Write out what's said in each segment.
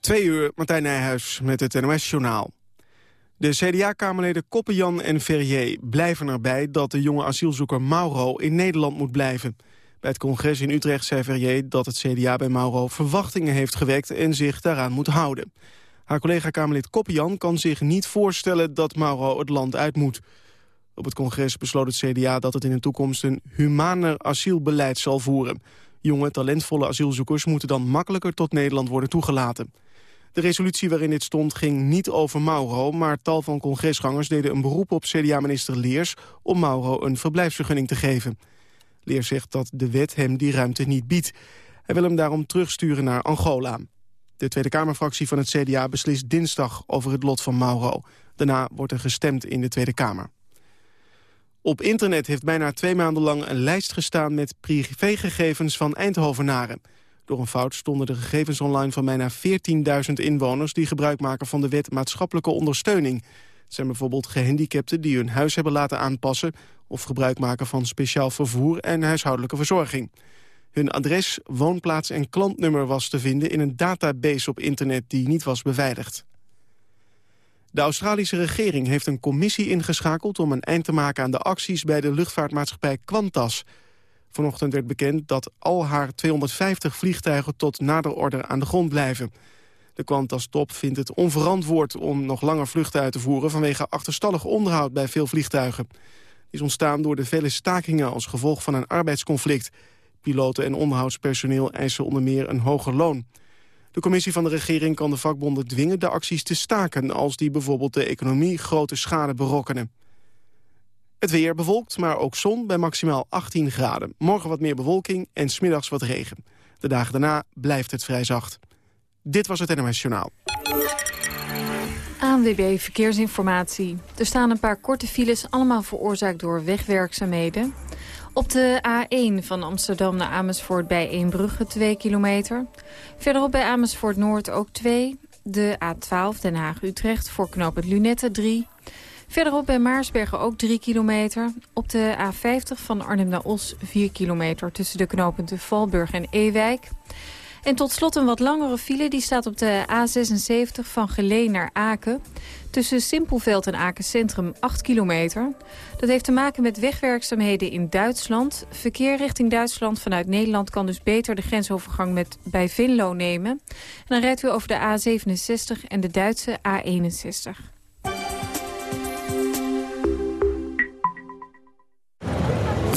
Twee uur, Martijn Nijhuis met het NOS-journaal. De CDA-kamerleden Koppenjan en Verrier blijven erbij... dat de jonge asielzoeker Mauro in Nederland moet blijven. Bij het congres in Utrecht zei Verrier dat het CDA bij Mauro... verwachtingen heeft gewekt en zich daaraan moet houden. Haar collega-kamerlid Koppenjan kan zich niet voorstellen... dat Mauro het land uit moet. Op het congres besloot het CDA dat het in de toekomst... een humaner asielbeleid zal voeren. Jonge, talentvolle asielzoekers moeten dan makkelijker tot Nederland worden toegelaten. De resolutie waarin dit stond ging niet over Mauro... maar tal van congresgangers deden een beroep op CDA-minister Leers... om Mauro een verblijfsvergunning te geven. Leers zegt dat de wet hem die ruimte niet biedt. Hij wil hem daarom terugsturen naar Angola. De Tweede Kamerfractie van het CDA beslist dinsdag over het lot van Mauro. Daarna wordt er gestemd in de Tweede Kamer. Op internet heeft bijna twee maanden lang een lijst gestaan... met privégegevens van Eindhovenaren... Door een fout stonden de gegevens online van bijna 14.000 inwoners... die gebruik maken van de wet maatschappelijke ondersteuning. Het zijn bijvoorbeeld gehandicapten die hun huis hebben laten aanpassen... of gebruik maken van speciaal vervoer en huishoudelijke verzorging. Hun adres, woonplaats en klantnummer was te vinden in een database op internet die niet was beveiligd. De Australische regering heeft een commissie ingeschakeld om een eind te maken aan de acties bij de luchtvaartmaatschappij Qantas. Vanochtend werd bekend dat al haar 250 vliegtuigen tot nader order aan de grond blijven. De Qantas-top vindt het onverantwoord om nog langer vluchten uit te voeren... vanwege achterstallig onderhoud bij veel vliegtuigen. Die is ontstaan door de vele stakingen als gevolg van een arbeidsconflict. Piloten en onderhoudspersoneel eisen onder meer een hoger loon. De commissie van de regering kan de vakbonden dwingen de acties te staken... als die bijvoorbeeld de economie grote schade berokkenen. Het weer bewolkt, maar ook zon bij maximaal 18 graden. Morgen wat meer bewolking en smiddags wat regen. De dagen daarna blijft het vrij zacht. Dit was het NMS Journaal. ANWB Verkeersinformatie. Er staan een paar korte files, allemaal veroorzaakt door wegwerkzaamheden. Op de A1 van Amsterdam naar Amersfoort bij Eembrugge 2 kilometer. Verderop bij Amersfoort Noord ook 2. De A12 Den Haag-Utrecht voor knooppunt Lunette 3. Verderop bij Maarsbergen ook 3 kilometer. Op de A50 van Arnhem naar Os 4 kilometer tussen de knooppunten Valburg en Ewijk. En tot slot een wat langere file. Die staat op de A76 van Geleen naar Aken. Tussen Simpelveld en Aken Centrum 8 kilometer. Dat heeft te maken met wegwerkzaamheden in Duitsland. Verkeer richting Duitsland vanuit Nederland kan dus beter de grensovergang met bij Venlo nemen. En dan rijdt u over de A67 en de Duitse A61.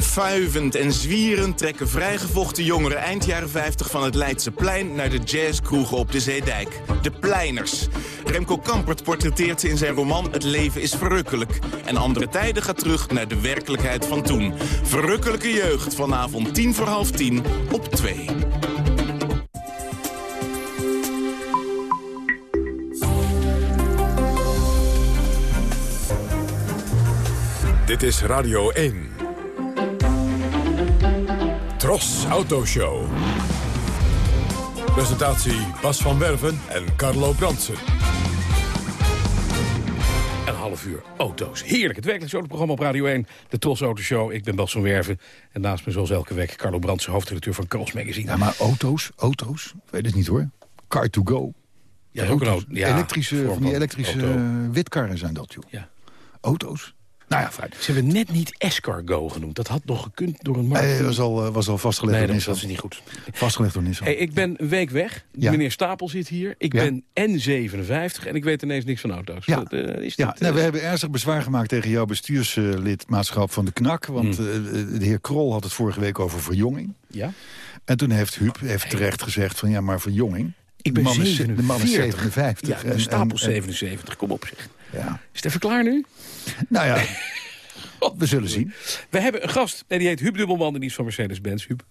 Fuivend en zwierend trekken vrijgevochten jongeren eind jaren 50 van het Leidse plein naar de jazzkroegen op de Zeedijk. De Pleiners. Remco Kampert portretteert ze in zijn roman Het leven is verrukkelijk. En andere tijden gaat terug naar de werkelijkheid van toen. Verrukkelijke jeugd vanavond tien voor half tien op 2. Dit is Radio 1. Tros Autoshow. Presentatie Bas van Werven en Carlo Bransen. Een half uur auto's. Heerlijk. Het werkelijk zo het programma op Radio 1. De Tros Autoshow. Ik ben Bas van Werven. En naast me zoals elke week Carlo Brandsen, hoofdredacteur van Carlos Magazine. Ja, maar auto's, auto's, ik weet het niet hoor. Car to go. Ja, ook een auto. Ja, elektrische, van die elektrische auto. witkarren zijn dat, joh. Ja. Auto's. Nou ja, fijn. Ze hebben net niet Escargo genoemd. Dat had nog gekund door een Nee, markt. dat was al, eh, was al vastgelegd Nee, door dat, dat Nissan. is niet goed. Vastgelegd door Nissan. Hey, ik ben een week weg. Ja. Meneer Stapel zit hier. Ik Ja. ben N57 en ik weet ineens niks van auto's. Ja. Dat, eh, is Ja, dit, nou, eh, we hebben ernstig bezwaar gemaakt tegen jouw bestuurslidmaatschap van de KNAK. Want Hmm. eh, de heer Krol had het vorige week over verjonging. ja? En toen heeft Huub heeft terecht gezegd van ja, maar verjonging. Ik ben de man is, de 47. man is 57. Ja, ik ben En- Stapel en- en- 77. Kom op zeg. Ja. Is het even klaar nu? Nou ja, we zullen zien. We hebben een gast. En die heet Huub Dubbelman en die is van Mercedes-Benz. Huub,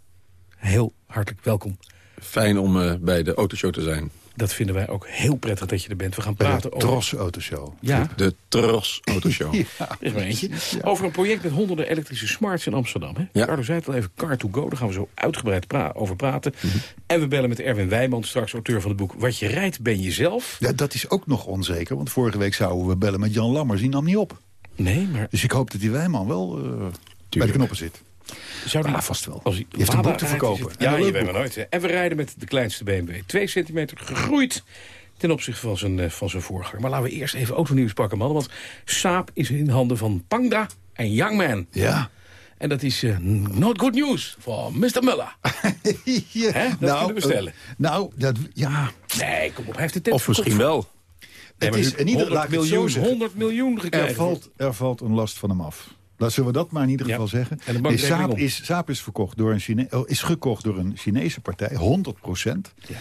heel hartelijk welkom Fijn om uh, bij de autoshow te zijn. Dat vinden wij ook heel prettig dat je er bent. We gaan praten over... Tros Autoshow. Ja. De Tros Autoshow. ja. is maar eentje. Over een project met honderden elektrische smarts in Amsterdam. Hè? Ja. Carlo zei het al even, Car to Go. Daar gaan we zo uitgebreid pra over praten. Mhm. En we bellen met Erwin Wijman, straks auteur van het boek... Wat je rijdt, ben je zelf. Ja, dat is ook nog onzeker. Want vorige week zouden we bellen met Jan Lammers. Die nam niet op. Nee, maar... Dus ik hoop dat die Wijman wel uh, bij de knoppen zit. Zou die, ah, vast wel. Als hij je heeft een boek te verkopen. Ja, je weet maar nooit. Hè. En we rijden met de kleinste BMW. 2 centimeter gegroeid ten opzichte van zijn, uh, van zijn voorganger. Maar laten we eerst even autonieuws pakken, man. Want Saab is in handen van Panda en Youngman. Ja. En dat is uh, not good news voor Mr. Muller. ja. Hè? Dat nou, kunnen we stellen. Uh, nou, dat, ja. Nee, kom op, hij heeft de tent Of misschien wel. Nee, het is in ieder geval miljoen, 100 miljoen gekregen. Er valt, er valt een last van hem af. Laten zullen we dat maar in ieder geval zeggen. En de Saab, is, Saab is, verkocht door een Chine oh, is gekocht door een Chinese partij, 100 procent. Ja.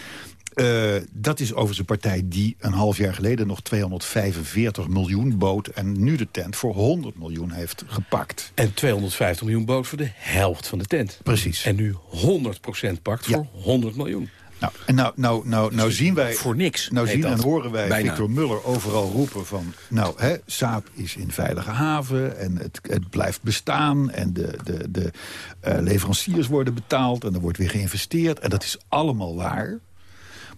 Uh, dat is overigens een partij die een half jaar geleden nog 245 miljoen bood... en nu de tent voor 100 miljoen heeft gepakt. En 250 miljoen bood voor de helft van de tent. Precies. En nu 100% pakt ja. voor 100 miljoen. Nou, en nou, nou, nou, nou zien wij... Voor niks. Nou zien en horen wij Bijna. Victor Muller overal roepen van... nou, hè, Saab is in veilige haven en het, het blijft bestaan... en de, de, de uh, leveranciers worden betaald en er wordt weer geïnvesteerd. En dat is allemaal waar.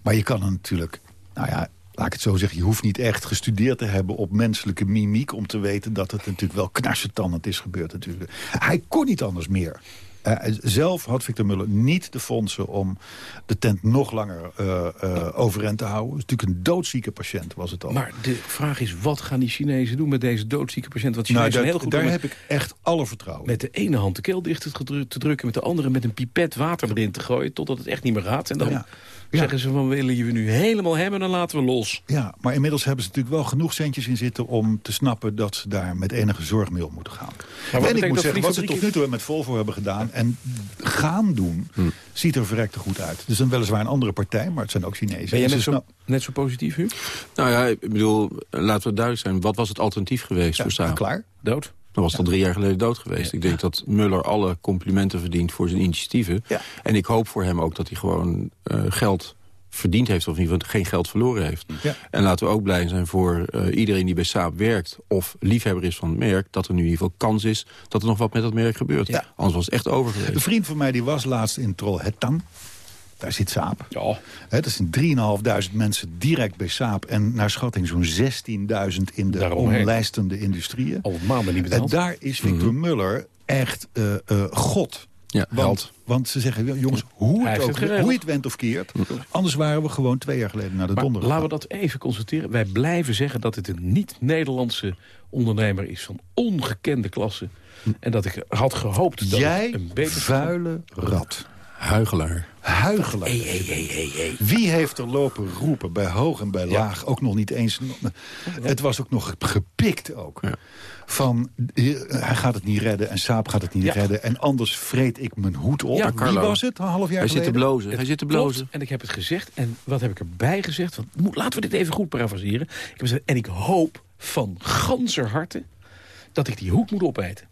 Maar je kan natuurlijk, nou ja, laat ik het zo zeggen... je hoeft niet echt gestudeerd te hebben op menselijke mimiek... om te weten dat het natuurlijk wel knarsetandend is gebeurd natuurlijk. Hij kon niet anders meer. Uh, zelf had Victor Muller niet de fondsen om de tent nog langer uh, uh, overeind te houden. Het is natuurlijk een doodzieke patiënt, was het al. Maar de vraag is, wat gaan die Chinezen doen met deze doodzieke patiënt? Want nou, Chinezen daar, heel goed daar heb ik echt alle vertrouwen Met de ene hand de keel dicht te drukken... met de andere met een pipet water erin te gooien... totdat het echt niet meer gaat. En dan... Ja. Ja. Zeggen ze van willen je we nu helemaal hebben, dan laten we los. Ja, maar inmiddels hebben ze natuurlijk wel genoeg centjes in zitten... om te snappen dat ze daar met enige zorg mee om moeten gaan. en ik moet zeggen, wat ze tot nu toe met Volvo hebben gedaan... en gaan doen, hm. ziet er verrekte goed uit. Het is dan weliswaar een andere partij, maar het zijn ook Chinezen. Ben jij net zo, net zo positief, Huub? Nou ja, ik bedoel, laten we duidelijk zijn. Wat was het alternatief geweest ja, voor Saab? klaar. Dood? Dan was het al drie jaar geleden dood geweest. Ja. Ik denk dat Muller alle complimenten verdient voor zijn initiatieven. Ja. En ik hoop voor hem ook dat hij gewoon uh, geld verdiend heeft... of in ieder geval geen geld verloren heeft. Ja. En laten we ook blij zijn voor uh, iedereen die bij Saab werkt... of liefhebber is van het merk... dat er nu in ieder geval kans is dat er nog wat met dat merk gebeurt. Ja. Anders was het echt over geweest. Een vriend van mij die was laatst in Trollhättan. Daar zit Saab. Ja. He, dat zijn 3.500 mensen direct bij Saab. En naar schatting zo'n 16.000 in de omlijstende industrieën. Al maanden niet En betaald. daar is Victor Mhm. Muller echt uh, uh, god. Ja, Want, held. want ze zeggen, jongens, hoe het, ook, het hoe je het went of keert... anders waren we gewoon twee jaar geleden naar de Maar donder laten we dat even constateren. Wij blijven zeggen dat het een niet-Nederlandse ondernemer is... van ongekende klasse. En dat ik had gehoopt dat Jij het een beter... vuile rat. Huigelaar. Huigelaar. Hey, hey, hey, hey, hey. Wie heeft er lopen roepen, bij hoog en bij laag, ook nog niet eens... Het was ook nog gepikt ook. Ja. Van, hij gaat het niet redden en Saap gaat het niet Ja. redden... en anders vreet ik mijn hoed op. Ja, Wie was het, een half jaar Hij zit te geleden? blozen. Hij zit te Klopt, blozen. En ik heb het gezegd. En wat heb ik erbij gezegd? Want, laten we dit even goed parafraseren. Ik heb gezegd, en ik hoop van ganser harte... dat ik die hoed moet opeten.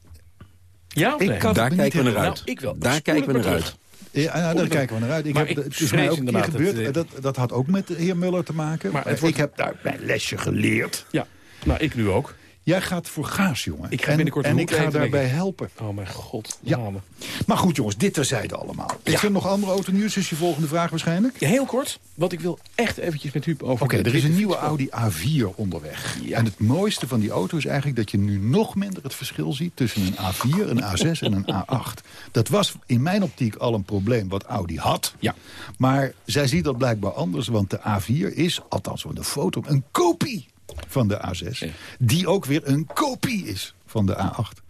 Ja Ik kan- Daar kijken we naar uit. Nou, ik wel. Daar kijken we naar uit. Ja, ja, daar kijken we naar uit. Ik Maar heb, ik het is mij ook een keer gebeurd. eh, Dat, dat had ook met de heer Muller te maken. Maar Maar het wordt- ik heb daar mijn lesje geleerd. Ja, nou, ik nu ook. Jij gaat voor gaas, jongen. Ik ga en, binnenkort en ik ga daarbij ik. helpen. Oh mijn god. Ja. Namen. Maar goed, jongens, dit terzijde allemaal. Is er nog andere autonieuws? Is je volgende vraag waarschijnlijk? Ja, heel kort, want ik wil echt eventjes met u over... Oké, er is een nieuwe Audi A4 onderweg. Ja. En het mooiste van die auto is eigenlijk dat je nu nog minder het verschil ziet... tussen een A4, een A6 en een A8. Dat was in mijn optiek al een probleem wat Audi had. Ja. Maar zij ziet dat blijkbaar anders, want de A4 is, althans van de foto... een kopie van de A6, Ja. die ook weer een kopie is van de A8.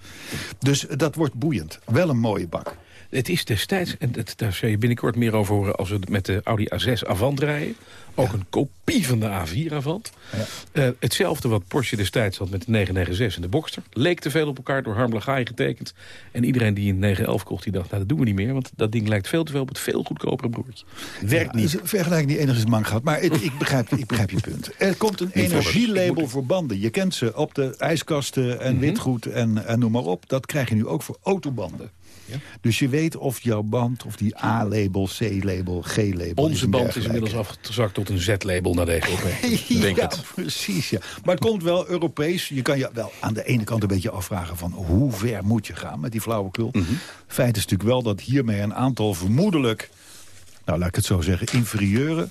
Dus dat wordt boeiend. Wel een mooie bak. Het is destijds, en daar zul je binnenkort meer over horen... als we met de Audi A6 Avant rijden. Ook een kopie van de A4 Avant. Ja. Eh, hetzelfde wat Porsche destijds had met de 996 en de Boxster. Leek te veel op elkaar door Harm Lagai getekend. En iedereen die een 911 kocht, die dacht... nou, dat doen we niet meer, want dat ding lijkt veel te veel op het veel goedkopere broertje. Werkt Ja, niet. is een vergelijking die enigszins mank gaat. Maar het- ik, begrijp, ik begrijp je punt. Er komt een energielabel voor banden. Je kent ze op de ijskasten en Mhm. witgoed en, en noem maar op. Dat krijg je nu ook voor autobanden. Dus je weet of jouw band, of die A-label, C-label, G-label... Onze band is inmiddels afgezakt tot een Z-label naar deze op. ja, precies. Ja. Maar het komt wel Europees. Je kan je wel aan de ene kant een beetje afvragen van... hoe ver moet je gaan met die flauwekul? Mm Feit is natuurlijk wel dat hiermee een aantal vermoedelijk... nou, laat ik het zo zeggen, inferieure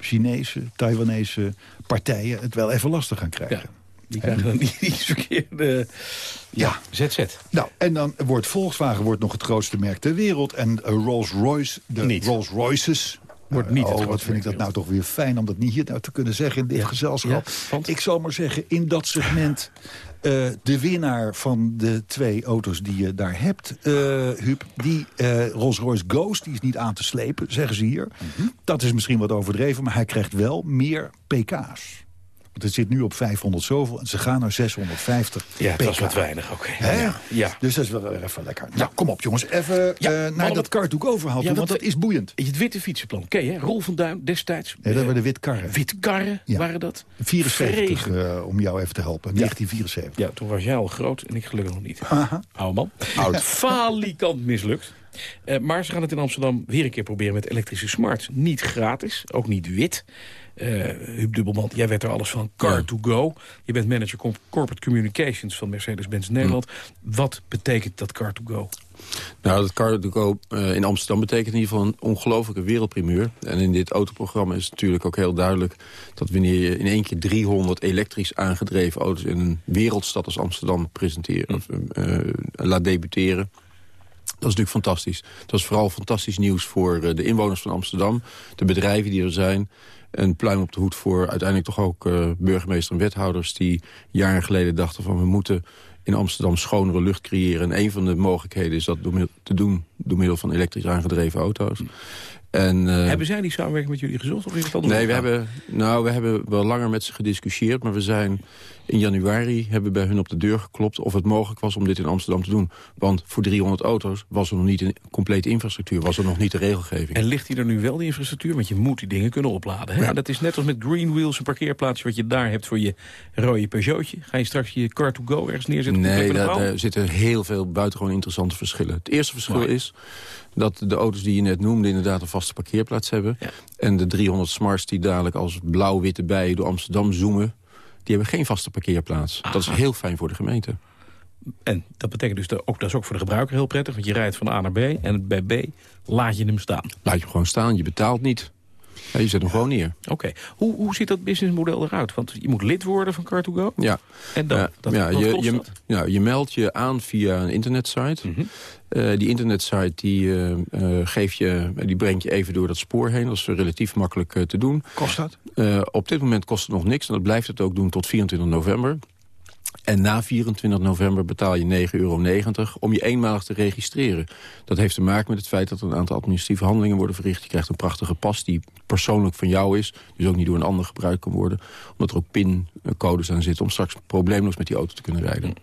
Chinese, Taiwanese partijen... het wel even lastig gaan krijgen. Die krijgen dan die, verkeerde ja. ZZ. Nou, en dan wordt Volkswagen wordt nog het grootste merk ter wereld. En Rolls-Royce, de Rolls-Royces... Wordt niet oh, wat vind ik dat nou toch weer fijn om dat niet hier nou te kunnen zeggen in dit gezelschap. ik zal maar zeggen, in dat segment uh, de winnaar van de twee auto's die je daar hebt, uh, Huub... die uh, Rolls-Royce Ghost, die is niet aan te slepen, zeggen ze hier. Mhm. Dat is misschien wat overdreven, maar hij krijgt wel meer pk's. Want het zit nu op 500 zoveel en ze gaan naar 650 Ja, dat is wat weinig, oké. Ja. ja. Dus dat is wel even lekker. Nou, kom op jongens, even ja, uh, naar dat Kartoek overhaal ja, want dat is boeiend. Het witte fietsenplan, ken je Rol van Duin destijds? Nee, dat waren de witkarren. Witkarren waren dat? 74, uh, om jou even te helpen. 1974. Ja, toen was jij al groot en ik gelukkig nog niet. Aha. Oude man. Oud. Falikant mislukt. Uh, maar ze gaan het in Amsterdam weer een keer proberen met elektrische smarts. Niet gratis, ook niet wit. Uh, Huub Dubbelman, jij weet er alles van. Car to go. Je bent manager corporate communications van Mercedes-Benz Nederland. Wat betekent dat car to go? Nou, dat car to go uh, in Amsterdam betekent in ieder geval een ongelofelijke wereldprimeur. En in dit autoprogramma is het natuurlijk ook heel duidelijk... dat wanneer je in één keer 300 elektrisch aangedreven auto's... in een wereldstad als Amsterdam presenteren, of uh, laat debuteren... Dat is natuurlijk fantastisch. Dat is vooral fantastisch nieuws voor de inwoners van Amsterdam. De bedrijven die er zijn een pluim op de hoed voor uiteindelijk toch ook uh, burgemeester en wethouders... die jaren geleden dachten van we moeten in Amsterdam schonere lucht creëren. En een van de mogelijkheden is dat te doen door middel van elektrisch aangedreven auto's. En, uh, hebben zij die samenwerking met jullie gezocht? Of is het nee, we hebben, nou, we hebben wel langer met ze gediscussieerd. Maar we zijn in januari hebben bij hun op de deur geklopt... of het mogelijk was om dit in Amsterdam te doen. Want voor 300 auto's was er nog niet een complete infrastructuur. Was er nog niet de regelgeving. En ligt hier er nu wel die infrastructuur? Want je moet die dingen kunnen opladen. Hè? Ja. Dat is net als met Green Wheels, een parkeerplaatsje... wat je daar hebt voor je rode Peugeotje. Ga je straks je car-to-go ergens neerzetten? Nee, daar, zitten heel veel buitengewoon interessante verschillen. Het eerste verschil is dat de auto's die je net noemde... inderdaad een vaste parkeerplaats hebben. En de 300 smarts die dadelijk als blauw-witte bijen door Amsterdam zoomen die hebben geen vaste parkeerplaats. Dat is heel fijn voor de gemeente. En dat betekent dus dat, ook, dat is ook voor de gebruiker heel prettig. Want je rijdt van A naar B en bij B laat je hem staan. Laat je hem gewoon staan, je betaalt niet. Ja, je zet hem gewoon neer. Oké. Hoe, hoe ziet dat businessmodel eruit? Want je moet lid worden van Car2Go. Ja. En dan? Ja, dat, ja, je, je, ja, je meldt je aan via een internetsite. Mm die internetsite die, uh, geeft je, die brengt je even door dat spoor heen. Dat is relatief makkelijk te doen. Kost dat? op dit moment kost het nog niks. En dat blijft het ook doen tot 24 november. En na 24 november betaal je 9,90 euro om je eenmalig te registreren. Dat heeft te maken met het feit dat er een aantal administratieve handelingen worden verricht. Je krijgt een prachtige pas die persoonlijk van jou is. Dus ook niet door een ander gebruikt kan worden. Omdat er ook pincodes aan zitten om straks probleemloos met die auto te kunnen rijden.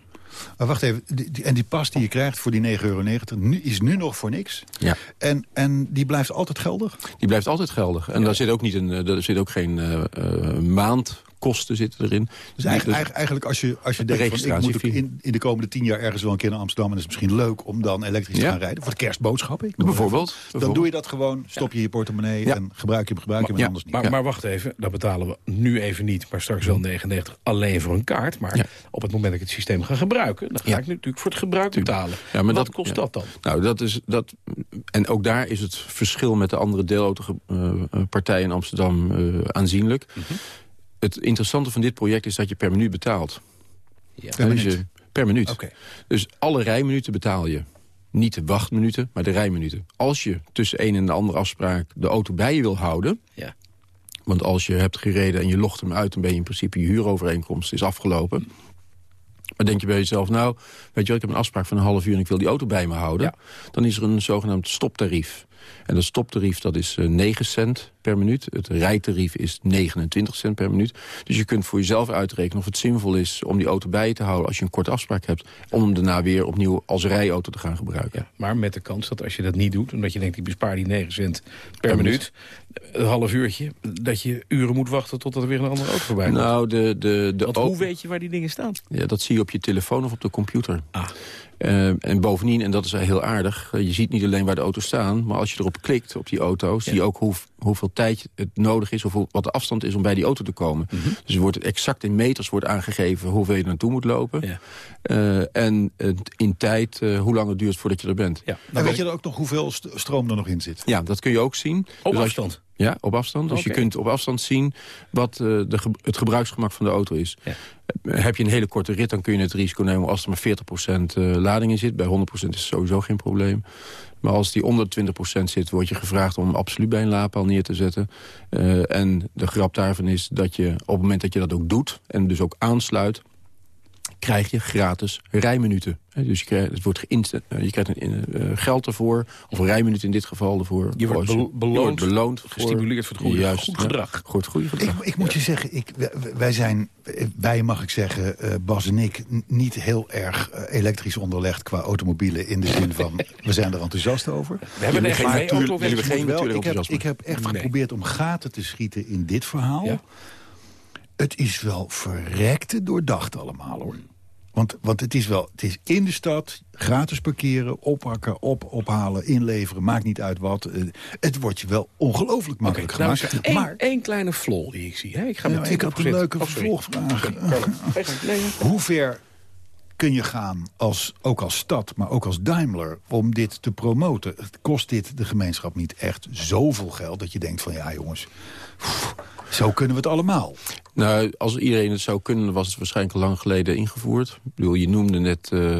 Maar wacht even, die, en die pas die je krijgt voor die 9,90 euro... Nu, is nu nog voor niks. Ja. En, en die blijft altijd geldig? Die blijft altijd geldig. En daar zit ook, niet een, daar zit ook geen uh, uh, maand kosten zitten erin. Dus eigenlijk, dus eigenlijk als je, als je denkt van ik moet in, in de komende tien jaar ergens wel een keer naar Amsterdam... en het is misschien leuk om dan elektrisch te gaan rijden. Voor de kerstboodschap. Ik bijvoorbeeld, Dan doe je dat gewoon, stop je je portemonnee en gebruik je hem, gebruik je hem anders niet. Maar, maar, wacht even, dat betalen we nu even niet, maar straks wel 99 alleen voor een kaart. Maar op het moment dat ik het systeem ga gebruiken, dan ga ik natuurlijk voor het gebruik betalen. Ja, maar Wat dat, kost dat dan? Nou, dat is dat. En ook daar is het verschil met de andere deelautopartijen uh, in Amsterdam uh, aanzienlijk. Mm het interessante van dit project is dat je per minuut betaalt. Ja. Per minuut? Dus, per minuut. Dus alle rijminuten betaal je. Niet de wachtminuten, maar de rijminuten. Als je tussen een en de andere afspraak de auto bij je wil houden... Ja. want als je hebt gereden en je logt hem uit... dan ben je in principe je huurovereenkomst is afgelopen. Maar denk je bij jezelf, nou, weet je wel, ik heb een afspraak van een half uur... en ik wil die auto bij me houden. Dan is er een zogenaamd stoptarief. En dat stoptarief dat is 9 eh, cent per minuut. Het rijtarief is 29 cent per minuut. Dus je kunt voor jezelf uitrekenen of het zinvol is om die auto bij je te houden... als je een korte afspraak hebt, om hem daarna weer opnieuw als rijauto te gaan gebruiken. maar met de kans dat als je dat niet doet, omdat je denkt ik bespaar die 9 cent per, minuut... een half uurtje, dat je uren moet wachten totdat er weer een andere auto voorbij komt. Nou, de, de, de Want hoe weet je waar die dingen staan? Ja, dat zie je op je telefoon of op de computer. Ah. Uh, en bovendien, en dat is heel aardig... je ziet niet alleen waar de auto's staan... maar als je erop klikt, op die auto... zie je ook hoe, hoeveel tijd het nodig is... of wat de afstand is om bij die auto te komen. Mm -hmm. Dus wordt exact in meters wordt aangegeven... hoeveel je naartoe moet lopen. Ja. Uh, en in tijd, hoe lang het duurt voordat je er bent. Ja. En weet je dan ook nog hoeveel stroom er nog in zit? Ja, dat kun je ook zien. Op dus afstand? Ja, op afstand. Dus okay. je kunt op afstand zien wat uh, de ge het gebruiksgemak van de auto is. Ja. Heb je een hele korte rit, dan kun je het risico nemen... als er maar 40% uh, lading in zit. Bij 100% is het sowieso geen probleem. Maar als die onder 20% zit, word je gevraagd om absoluut bij een laadpaal neer te zetten. Uh, en de grap daarvan is dat je op het moment dat je dat ook doet... en dus ook aansluit, krijg je gratis rijminuten. Dus je krijgt, het wordt geïnst je krijgt een, uh, geld ervoor, of een rijminuut in dit geval ervoor. Je wordt, be beloond, je wordt beloond gestimuleerd voor het goede, juist, goed gedrag. Goed, goede gedrag. Ik, ik moet je zeggen, ik, wij zijn, wij mag ik zeggen, uh, Bas en ik... niet heel erg elektrisch onderlegd qua automobielen... in de zin van, we zijn er enthousiast over. We hebben er geen auto, we hebben geen wel, ik, heb, ik heb echt nee. geprobeerd om gaten te schieten in dit verhaal. Ja. Het is wel verrekte doordacht allemaal, hoor. Want, want het is wel, het is in de stad, gratis parkeren, oppakken, op, ophalen, inleveren, maakt niet uit wat. Uh, het wordt je wel ongelooflijk makkelijk okay, gemaakt. Nou, maar één kleine flol die ik zie. Hè? Ik, ga met ik heb een leuke oh, vervolgvraag. Hoe ver kun je gaan, als, ook als stad, maar ook als Daimler... om dit te promoten? Kost dit de gemeenschap niet echt zoveel geld... dat je denkt van, ja jongens, pff, zo kunnen we het allemaal? Nou, als iedereen het zou kunnen, was het waarschijnlijk lang geleden ingevoerd. Ik bedoel, je noemde net uh,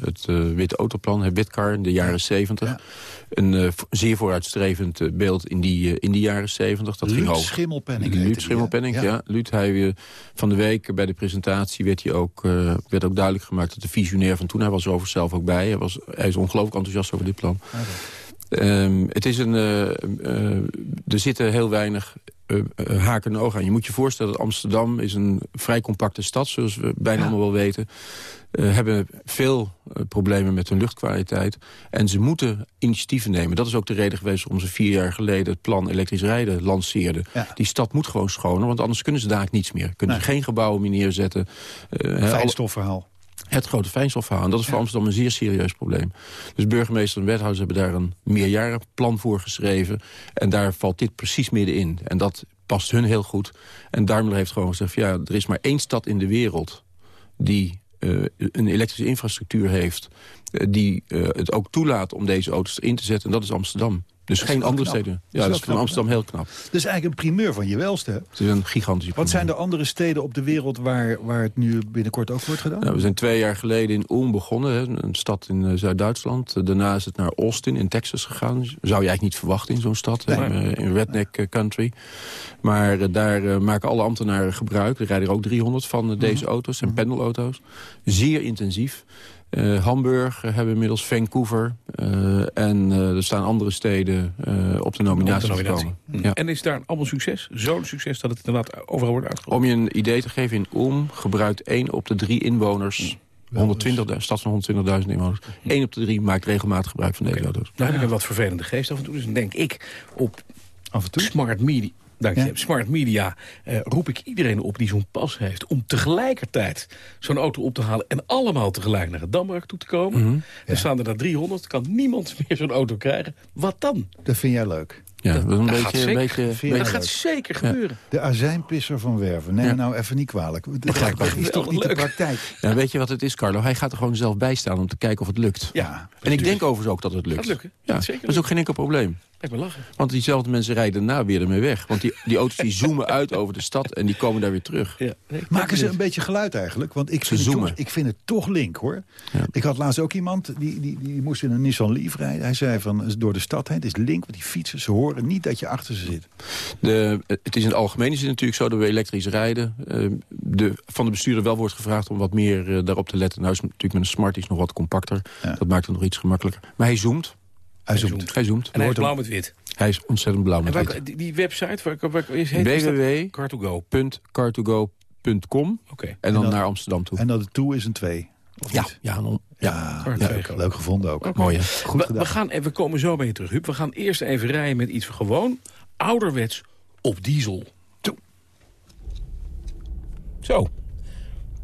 het uh, witte autoplan, het Witcar in de jaren zeventig. Ja. Een uh, zeer vooruitstrevend beeld in die, in die jaren zeventig. Dat Luut ging over. Schimmelpenning. Luut Schimmelpenning, ja. ja. Luut, hij, van de week bij de presentatie werd, hij ook, werd ook duidelijk gemaakt... dat de visionair van toen, hij was er over zelf ook bij. Hij, was, hij is ongelooflijk enthousiast over dit plan. Okay. Um, het is een, er zitten heel weinig uh, uh, haken en ogen aan. Je moet je voorstellen dat Amsterdam is een vrij compacte stad... zoals we bijna ja. allemaal wel weten. Uh, hebben veel problemen met hun luchtkwaliteit. En ze moeten initiatieven nemen. Dat is ook de reden geweest waarom ze vier jaar geleden... het plan elektrisch rijden lanceerden. Ja. Die stad moet gewoon schoner, want anders kunnen ze daar niets meer. Kunnen nee. ze geen gebouwen meer neerzetten. Fijnstofverhaal. Het grote fijnstofverhaal. En dat is voor. Amsterdam een zeer serieus probleem. Dus burgemeester en wethouders hebben daar een meerjarenplan voor geschreven. En daar valt dit precies middenin. En dat past hun heel goed. En Daimler heeft gewoon gezegd... ja, er is maar één stad in de wereld die uh, een elektrische infrastructuur heeft... Uh, die uh, het ook toelaat om deze auto's in te zetten. En dat is Amsterdam. Dus geen andere knap. steden. Ja, dat is, van Amsterdam heel knap. Dat is eigenlijk een primeur van je welste. Het is een gigantische Wat zijn de andere steden op de wereld waar, waar het nu binnenkort ook wordt gedaan? Nou, we zijn twee jaar geleden in Ulm begonnen. Hè, een stad in uh, Zuid-Duitsland. Daarna is het naar Austin in Texas gegaan. Zou je eigenlijk niet verwachten in zo'n stad. Nee. Hè, in redneck country. Maar uh, daar uh, maken alle ambtenaren gebruik. Er rijden er ook 300 van deze mm. auto's. en pendelauto's. Zeer intensief. Uh, Hamburg uh, hebben inmiddels Vancouver. Uh, en er staan andere steden op de nominatie, op de nominatie. Hm. Ja. En is daar allemaal succes? Zo'n succes dat het inderdaad overal wordt uitgerold? Om je een idee te geven, in Ulm gebruikt 1 op de 3 inwoners... Hm. 120, de stad van 120.000 inwoners. 1 op de 3 maakt regelmatig gebruik van deze okay. auto's. Nou heb ik een wat vervelende geest af en toe. Dus dan denk ik op af en toe? smart media Dank je. Ja. Smart Media uh, roep ik iedereen op die zo'n pas heeft... om tegelijkertijd zo'n auto op te halen... en allemaal tegelijk naar het Damrak toe te komen. Mm -hmm. Er staan er daar 300, kan niemand meer zo'n auto krijgen. Wat dan? Dat vind jij leuk? Ja, dat, dat, dat, beetje, gaat, zeker, beetje, dat gaat zeker gebeuren. De azijnpisser van Werven. Neem ja. nou even niet kwalijk. Dat, dat is toch niet de praktijk? Ja, weet je wat het is, Carlo? Hij gaat er gewoon zelf bij staan om te kijken of het lukt. Ja, en ik denk overigens ook dat het lukt. Dat lukken. Ja, zeker dat is ook geen enkel probleem. Ik ben lachen. Want diezelfde mensen rijden daarna weer ermee weg. Want die, die auto's die zoomen uit over de stad en die komen daar weer terug. Ja, nee, Maken ze een beetje geluid eigenlijk? Want ik vind, het toch, ik vind het toch link hoor. Ja. Ik had laatst ook iemand, die, die, die moest in een Nissan Leaf rijden. Hij zei van door de stad heen, het is link, want die fietsen, ze horen niet dat je achter ze zit. De, het is in het algemeen is het natuurlijk zo dat we elektrisch rijden. Uh, de, van de bestuurder wel wordt gevraagd om wat meer daarop te letten. Nou is natuurlijk met een Smarties nog wat compacter. Ja. Dat maakt het nog iets gemakkelijker. Maar hij zoomt. Hij zoomt. Hij zoomt. En hij is blauw met wit. Hij is ontzettend blauw met welke, wit. Die website, waar, waar is heet www.car2go.com okay. En dan en naar Amsterdam toe. En dat de toe is een 2? Ja, ja, een, ja, ja, ja leuk, leuk, gevonden ook. Okay. Mooi, hè? Goed we, gedaan. We, gaan, we komen zo bij je terug, Huub. We gaan eerst even rijden met iets gewoon ouderwets op diesel. Toe. Zo.